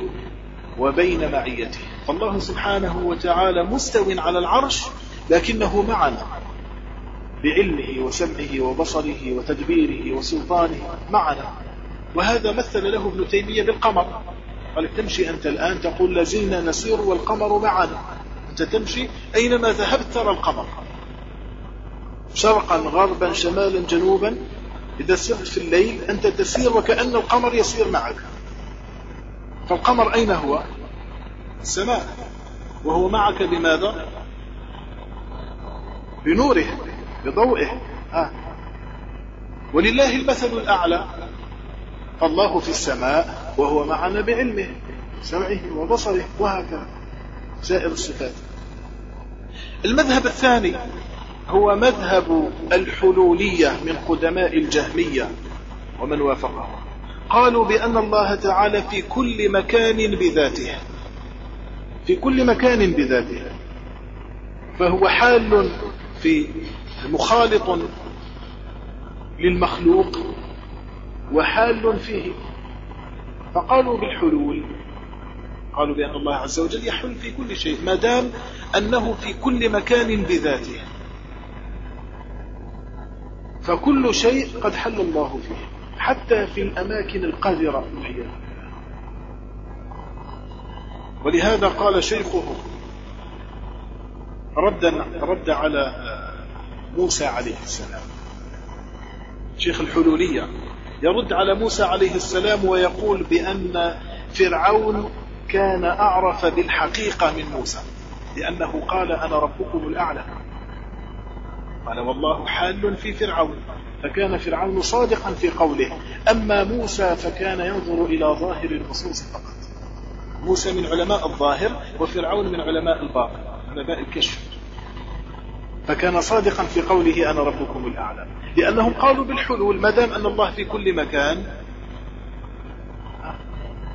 وبين معيته. فالله سبحانه وتعالى مستو على العرش لكنه معنا بعلمه وسمعه وبصره وتدبيره وسلطانه معنا. وهذا مثل له ابن تيمية بالقمر. قال تمشي أنت الآن تقول لازلنا نسير والقمر معنا. أنت تمشي أينما ذهبت ترى القمر. شرقا غربا شمالا جنوبا. إذا سرت في الليل أنت تسير وكأن القمر يسير معك. فالقمر أين هو؟ السماء. وهو معك بماذا؟ بنوره بضوئه. آه. ولله المثل الأعلى. فالله في السماء. وهو معنا بعلمه سمعه وبصره وهكذا. سائر الصفات. المذهب الثاني هو مذهب الحلولية من قدماء الجهمية ومن وافقه. قالوا بأن الله تعالى في كل مكان بذاته. في كل مكان بذاته. فهو حال في مخالط للمخلوق وحال فيه فقالوا بالحلول. قالوا بأن الله عز وجل يحل في كل شيء ما دام أنه في كل مكان بذاته. فكل شيء قد حل الله فيه حتى في الأماكن القذرة. ولهذا قال شيخه رد, رد على موسى عليه السلام شيخ الحلولية. يرد على موسى عليه السلام ويقول بأن فرعون كان أعرف بالحقيقة من موسى لأنه قال أنا ربكم الأعلى. قال والله حال في فرعون فكان فرعون صادقا في قوله أما موسى فكان ينظر إلى ظاهر النصوص فقط. موسى من علماء الظاهر وفرعون من علماء الباطن علماء الكشف. فكان صادقا في قوله أنا ربكم الأعلى. لأنهم قالوا بالحلول ما دام أن الله في كل مكان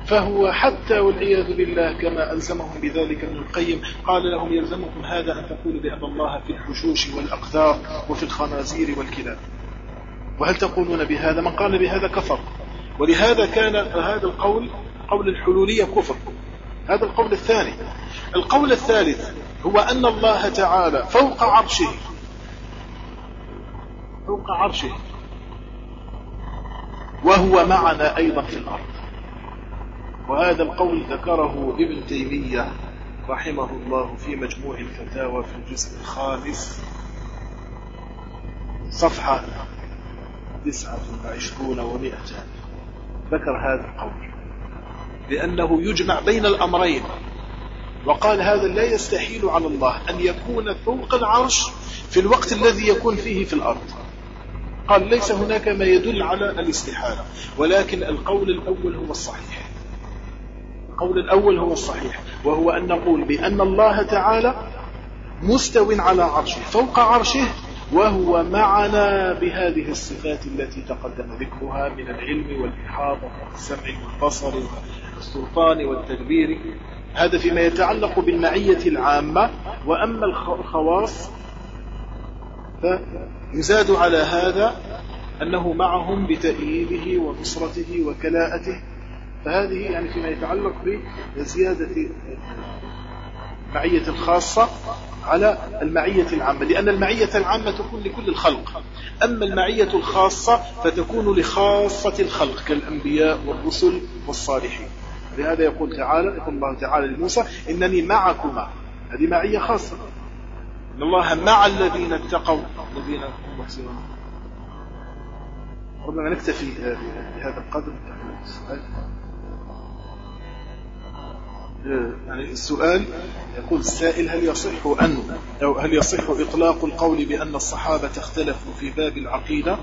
فهو حتى والعياذ بالله كما ألزمهم بذلك ابن القيم قال لهم يلزمكم هذا أن تقولوا بأن الله في الحشوش والأقذار وفي الخنازير والكلاب. وهل تقولون بهذا؟ من قال بهذا كفر. ولهذا كان هذا القول قول الحلولية كفر. هذا القول الثاني. القول الثالث هو أن الله تعالى فوق عرشه. فوق عرشه. وهو معنا أيضا في الأرض. وهذا القول ذكره ابن تيمية رحمه الله في مجموع الفتاوى في الجزء الخامس صفحة تسعة وعشرون ومئة ذكر هذا القول. لأنه يجمع بين الأمرين. وقال هذا لا يستحيل على الله أن يكون فوق العرش في الوقت الذي يكون فيه في الأرض. قال ليس هناك ما يدل على الاستحالة ولكن القول الأول هو الصحيح. القول الأول هو الصحيح وهو أن نقول بأن الله تعالى مستو على عرشه فوق عرشه وهو معنا بهذه الصفات التي تقدم ذكرها من العلم والإحاطة والسمع والبصر والسلطان والتدبير. هذا فيما يتعلق بالمعية العامة وأما الخواص فيزاد على هذا أنه معهم بتأييده ونصرته وكلاءته. فهذه يعني فيما يتعلق بزيادة المعية الخاصة على المعية العامة لأن المعية العامة تكون لكل الخلق. أما المعية الخاصة فتكون لخاصة الخلق كالأنبياء والرسل والصالحين. لهذا يقول تعالى يقول الله تعالى لموسى إنني معكما. هذه معية خاصة. إن الله مع الذين اتقوا. الذين هم محسنون. ربما نكتفي بهذا القدر. يعني السؤال يقول السائل هل يصح أن أو هل يصح إطلاق القول بأن الصحابة اختلفوا في باب العقيدة؟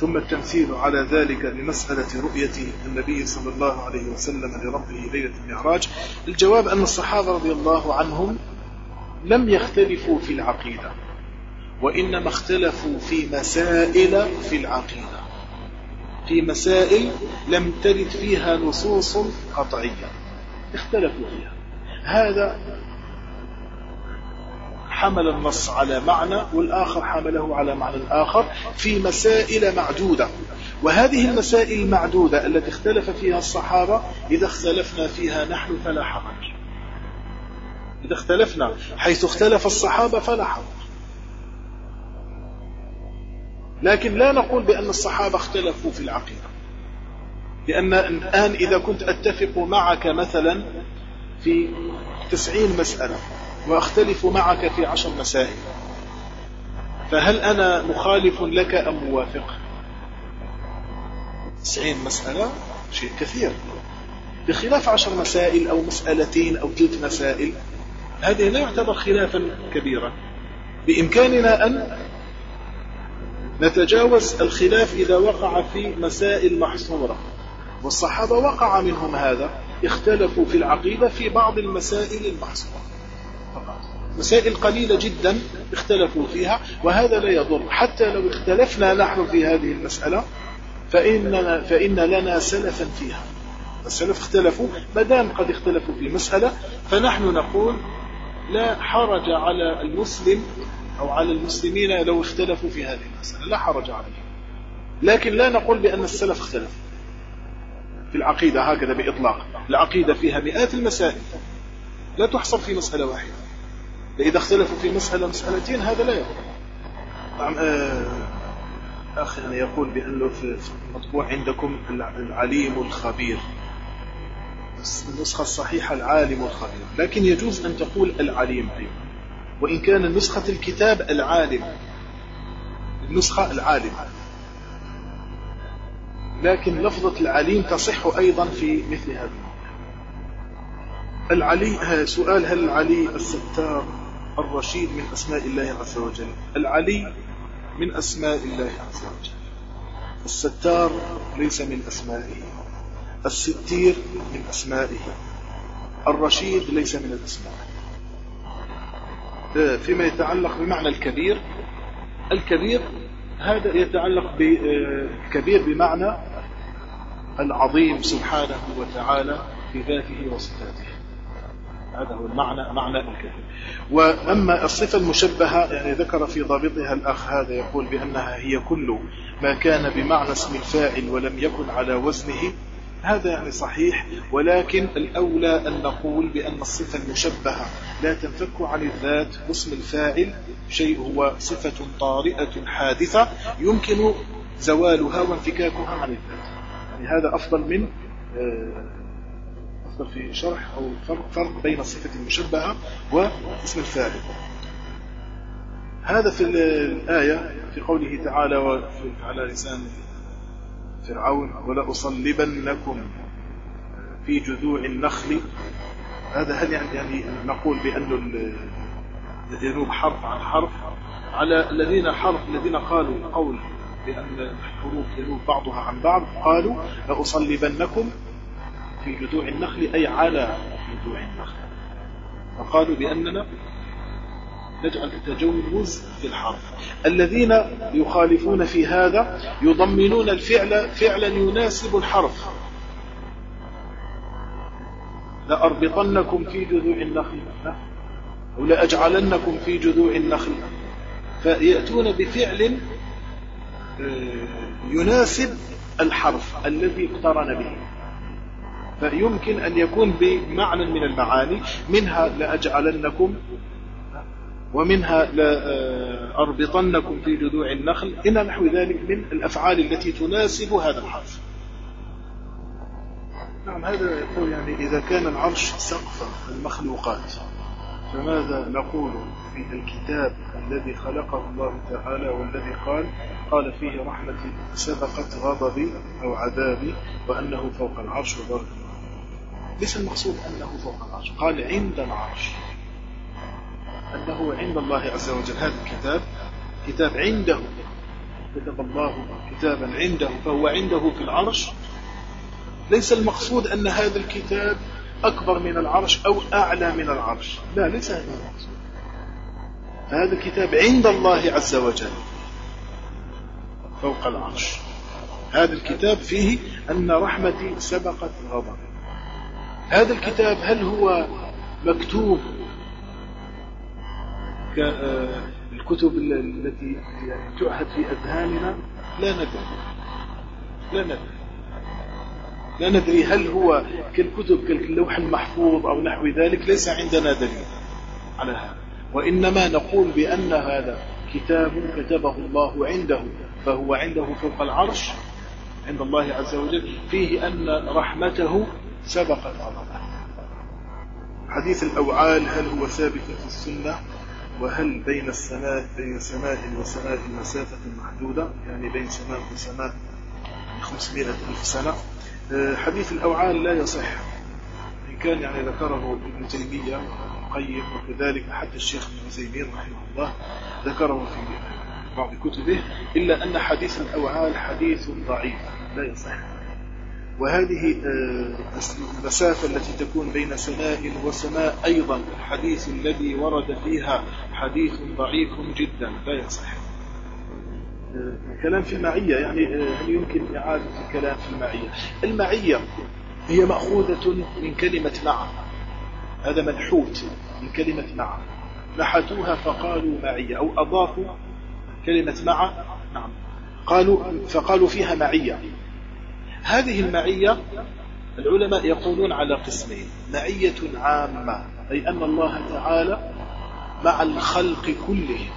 ثم التمثيل على ذلك بمسألة رؤية النبي صلى الله عليه وسلم لربه ليلة المعراج. الجواب أن الصحابة رضي الله عنهم لم يختلفوا في العقيدة وإنما اختلفوا في مسائل في العقيدة. في مسائل لم ترد فيها نصوص قطعية اختلفوا فيها. هذا حمل النص على معنى والآخر حمله على معنى آخر في مسائل معدودة. وهذه المسائل المعدودة التي اختلف فيها الصحابة إذا اختلفنا فيها نحن فلا حرج. إذا اختلفنا حيث اختلف الصحابة فلا حرج. لكن لا نقول بأن الصحابة اختلفوا في العقيدة. لأن الآن إذا كنت أتفق معك مثلا في تسعين مسألة وأختلف معك في عشر مسائل. فهل أنا مخالف لك أم موافق؟ تسعين مسألة؟ شيء كثير. بخلاف عشر مسائل أو مسألتين أو ثلاث مسائل هذه لا يعتبر خلافا كبيرا. بإمكاننا أن نتجاوز الخلاف إذا وقع في مسائل محصورة. والصحابة وقع منهم هذا اختلفوا في العقيدة في بعض المسائل المحصورة. مسائل قليلة جدا اختلفوا فيها وهذا لا يضر. حتى لو اختلفنا نحن في هذه المسألة فإننا فإن لنا سلفا فيها. السلف اختلفوا ما دام قد اختلفوا في مسألة فنحن نقول لا حرج على المسلم أو على المسلمين لو اختلفوا في هذه المسألة. لا حرج عليهم. لكن لا نقول بأن السلف اختلف في العقيدة هكذا بإطلاق. العقيدة فيها مئات المسائل. لا تحصر في مسألة واحدة. فإذا اختلفوا في مسألة مسألتين هذا لا يقول نعم آه أخي أنا يقول بأنه في المطبوع عندكم العليم الخبير. النسخة الصحيحة العالم الخبير. لكن يجوز أن تقول العليم أيضا. وإن كان نسخة الكتاب العالم. النسخة العالم لكن لفظة العليم تصح أيضا في مثل هذا. العلي سؤال هل العلي الستار الرشيد من أسماء الله عز وجل العلي من أسماء الله عز وجل الستار ليس من أسمائه الستير من أسمائه الرشيد ليس من الأسماء. فيما يتعلق بمعنى الكبير الكبير هذا يتعلق بالكبير بمعنى العظيم سبحانه وتعالى في ذاته وصفاته. هذا هو المعنى معنى الكلمة وأما الصفة المشبهة يعني ذكر في ضابطها الأخ هذا يقول بأنها هي كل ما كان بمعنى اسم الفاعل ولم يكن على وزنه هذا يعني صحيح ولكن الأولى أن نقول بأن الصفة المشبهة لا تنفك عن الذات واسم الفاعل شيء هو صفة طارئة حادثة يمكن زوالها وانفكاكها عن الذات. يعني هذا أفضل من أفضل في شرح أو فرق, فرق بين الصفة المشبهة واسم الفاعل هذا في الآية في قوله تعالى على لسان فرعون ولأصلبنكم في جذوع النخل. هذا هل يعني, يعني نقول بأن الجنوب حرف عن حرف؟ على الذين حرف الذين قالوا قول بأن الحروف ينوب بعضها عن بعض قالوا لأصلبنكم في جذوع النخل أي على جذوع النخل. فقالوا بأننا نجعل التجوز في الحرف الذين يخالفون في هذا يضمنون الفعل فعلا يناسب الحرف لأربطنكم في جذوع النخل. أو لأجعلنكم في جذوع النخل. فيأتون بفعل آه، يناسب الحرف الذي اقترن به. فيمكن أن يكون بمعنى من المعاني منها لأجعلنكم ومنها لأربطنكم في جذوع النخل إلى نحو ذلك من الأفعال التي تناسب هذا الحرف. نعم هذا يقول يعني إذا كان العرش سقف المخلوقات فماذا نقول في الكتاب الذي خلقه الله تعالى والذي قال قال فيه رحمتي سبقت غضبي أو عذابي وأنه فوق العرش وبارك ليس المقصود أنه فوق العرش. قال عند العرش. أنه عند الله عز وجل. هذا الكتاب كتاب عنده. كتب الله كتابا عنده فهو عنده في العرش. ليس المقصود أن هذا الكتاب أكبر من العرش أو أعلى من العرش. لا ليس هذا المقصود. هذا الكتاب عند الله عز وجل. فوق العرش. هذا الكتاب فيه أن رحمتي سبقت غضبي. هذا الكتاب هل هو مكتوب كالكتب التي تعهد في أذهاننا؟ لا ندري. لا ندري. لا ندري هل هو كالكتب كاللوح المحفوظ أو نحو ذلك ليس عندنا دليل على هذا. وإنما نقول بأن هذا كتاب كتبه الله عنده فهو عنده فوق العرش عند الله عز وجل. فيه أن رحمته سبقت غضبه حديث الأوعال هل هو ثابت في السنة؟ وهل بين السماء بين سماء وسماء مسافة محدودة؟ يعني بين سماء وسماء 500 ألف سنة. آه، حديث الأوعال لا يصح. إن كان يعني ذكره ابن تيمية القيم وكذلك حتى الشيخ ابن عثيمين رحمه الله ذكره في بعض كتبه إلا أن حديث الأوعال حديث ضعيف لا يصح. وهذه آه، المسافة التي تكون بين سماء وسماء أيضا الحديث الذي ورد فيها حديث ضعيف جدا لا يصح. آه، في المعية يعني آه، هل يمكن إعادة الكلام في المعية؟ المعية هي مأخوذة من كلمة مع هذا منحوت من كلمة مع نحتوها فقالوا معية أو أضافوا كلمة مع نعم. قالوا فقالوا فيها معية. هذه المعية العلماء يقولون على قسمين. معية عامة أي أن الله تعالى مع الخلق كلهم.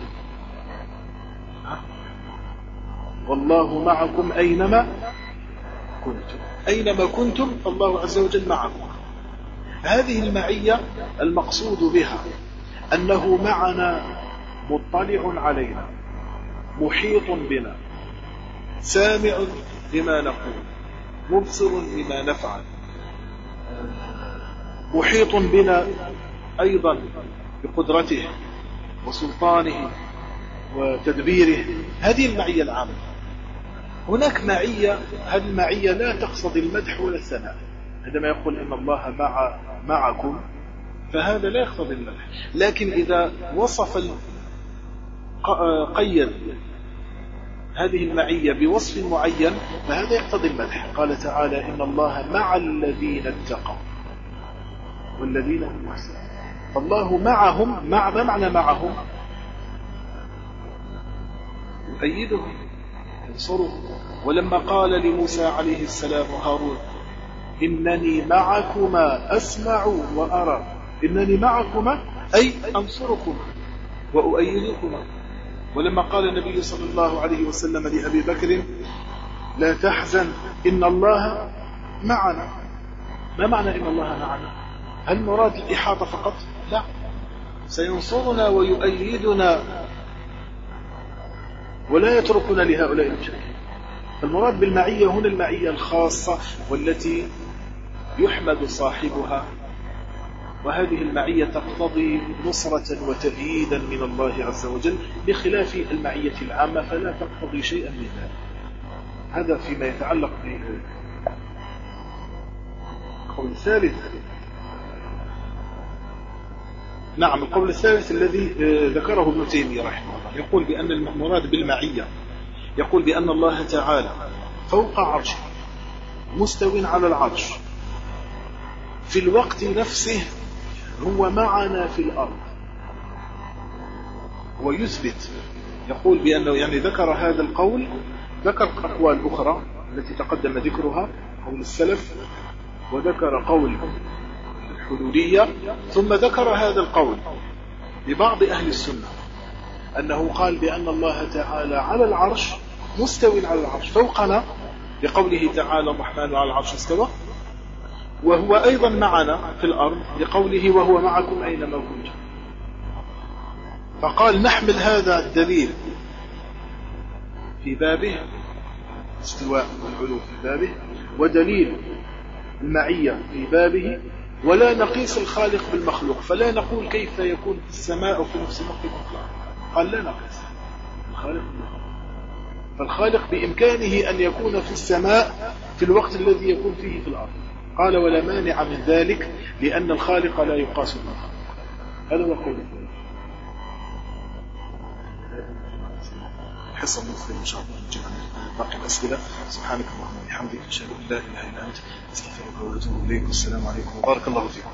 والله معكم أينما كنتم. أينما كنتم الله عز وجل معكم. هذه المعية المقصود بها أنه معنا مطلع علينا محيط بنا سامع لما نقول. مبصر بما نفعل. محيط بنا أيضا بقدرته وسلطانه وتدبيره. هذه المعية العامة. هناك معية هذه المعية لا تقصد المدح ولا الثناء. عندما يقول إن الله مع معكم فهذا لا يقتضي المدح. لكن إذا وصف قيد هذه المعية بوصف معين فهذا يقتضي المدح. قال تعالى إن الله مع الذين اتقوا. والذين هم محسنون فالله معهم مع ما معنى معهم؟ يؤيدهم ينصرهم. ولما قال لموسى عليه السلام هارون إنني معكما أسمع وأرى. إنني معكما أي أنصركما وأؤيدكما. ولما قال النبي صلى الله عليه وسلم لأبي بكر لا تحزن إن الله معنا. ما معنى إن الله معنا؟ هل مراد الإحاطة فقط؟ لا. سينصرنا ويؤيدنا ولا يتركنا لهؤلاء المشركين. المراد بالمعية هنا المعية الخاصة والتي يحمد صاحبها. وهذه المعية تقتضي نصرة وتأييدا من الله عز وجل بخلاف المعية العامة فلا تقتضي شيئا من ذلك. هذا فيما يتعلق بالقول الثالث. نعم القول الثالث الذي آه، ذكره ابن تيمية رحمه الله. يقول بأن المراد بالمعية يقول بأن الله تعالى فوق عرشه مستو على العرش في الوقت نفسه هو معنا في الأرض. ويثبت يقول بأنه يعني ذكر هذا القول ذكر أقوال أخرى التي تقدم ذكرها قول السلف وذكر قول الحلولية ثم ذكر هذا القول لبعض أهل السنة أنه قال بأن الله تعالى على العرش مستوي على العرش فوقنا لقوله تعالى الرحمن على العرش استوى وهو أيضا معنا في الأرض لقوله وهو معكم أينما كنتم. فقال نحمل هذا الدليل في بابه استواء والعلو في بابه ودليل المعية في بابه ولا نقيس الخالق بالمخلوق فلا نقول كيف يكون في السماء في نفس الوقت قال لا نقيس الخالق بالمخلوق. فالخالق بإمكانه أن يكون في السماء في الوقت الذي يكون فيه في الأرض. قال ولا مانع من ذلك لأن الخالق لا يقاس بالمخلوق هذا هو قول حصة مخرج إن شاء الله نجمع باقي الأسئلة. سبحانك اللهم وبحمدك أشهد أن لا إله إلا أنت أستغفرك وأتوب إليك. والسلام عليكم. وبارك الله فيكم.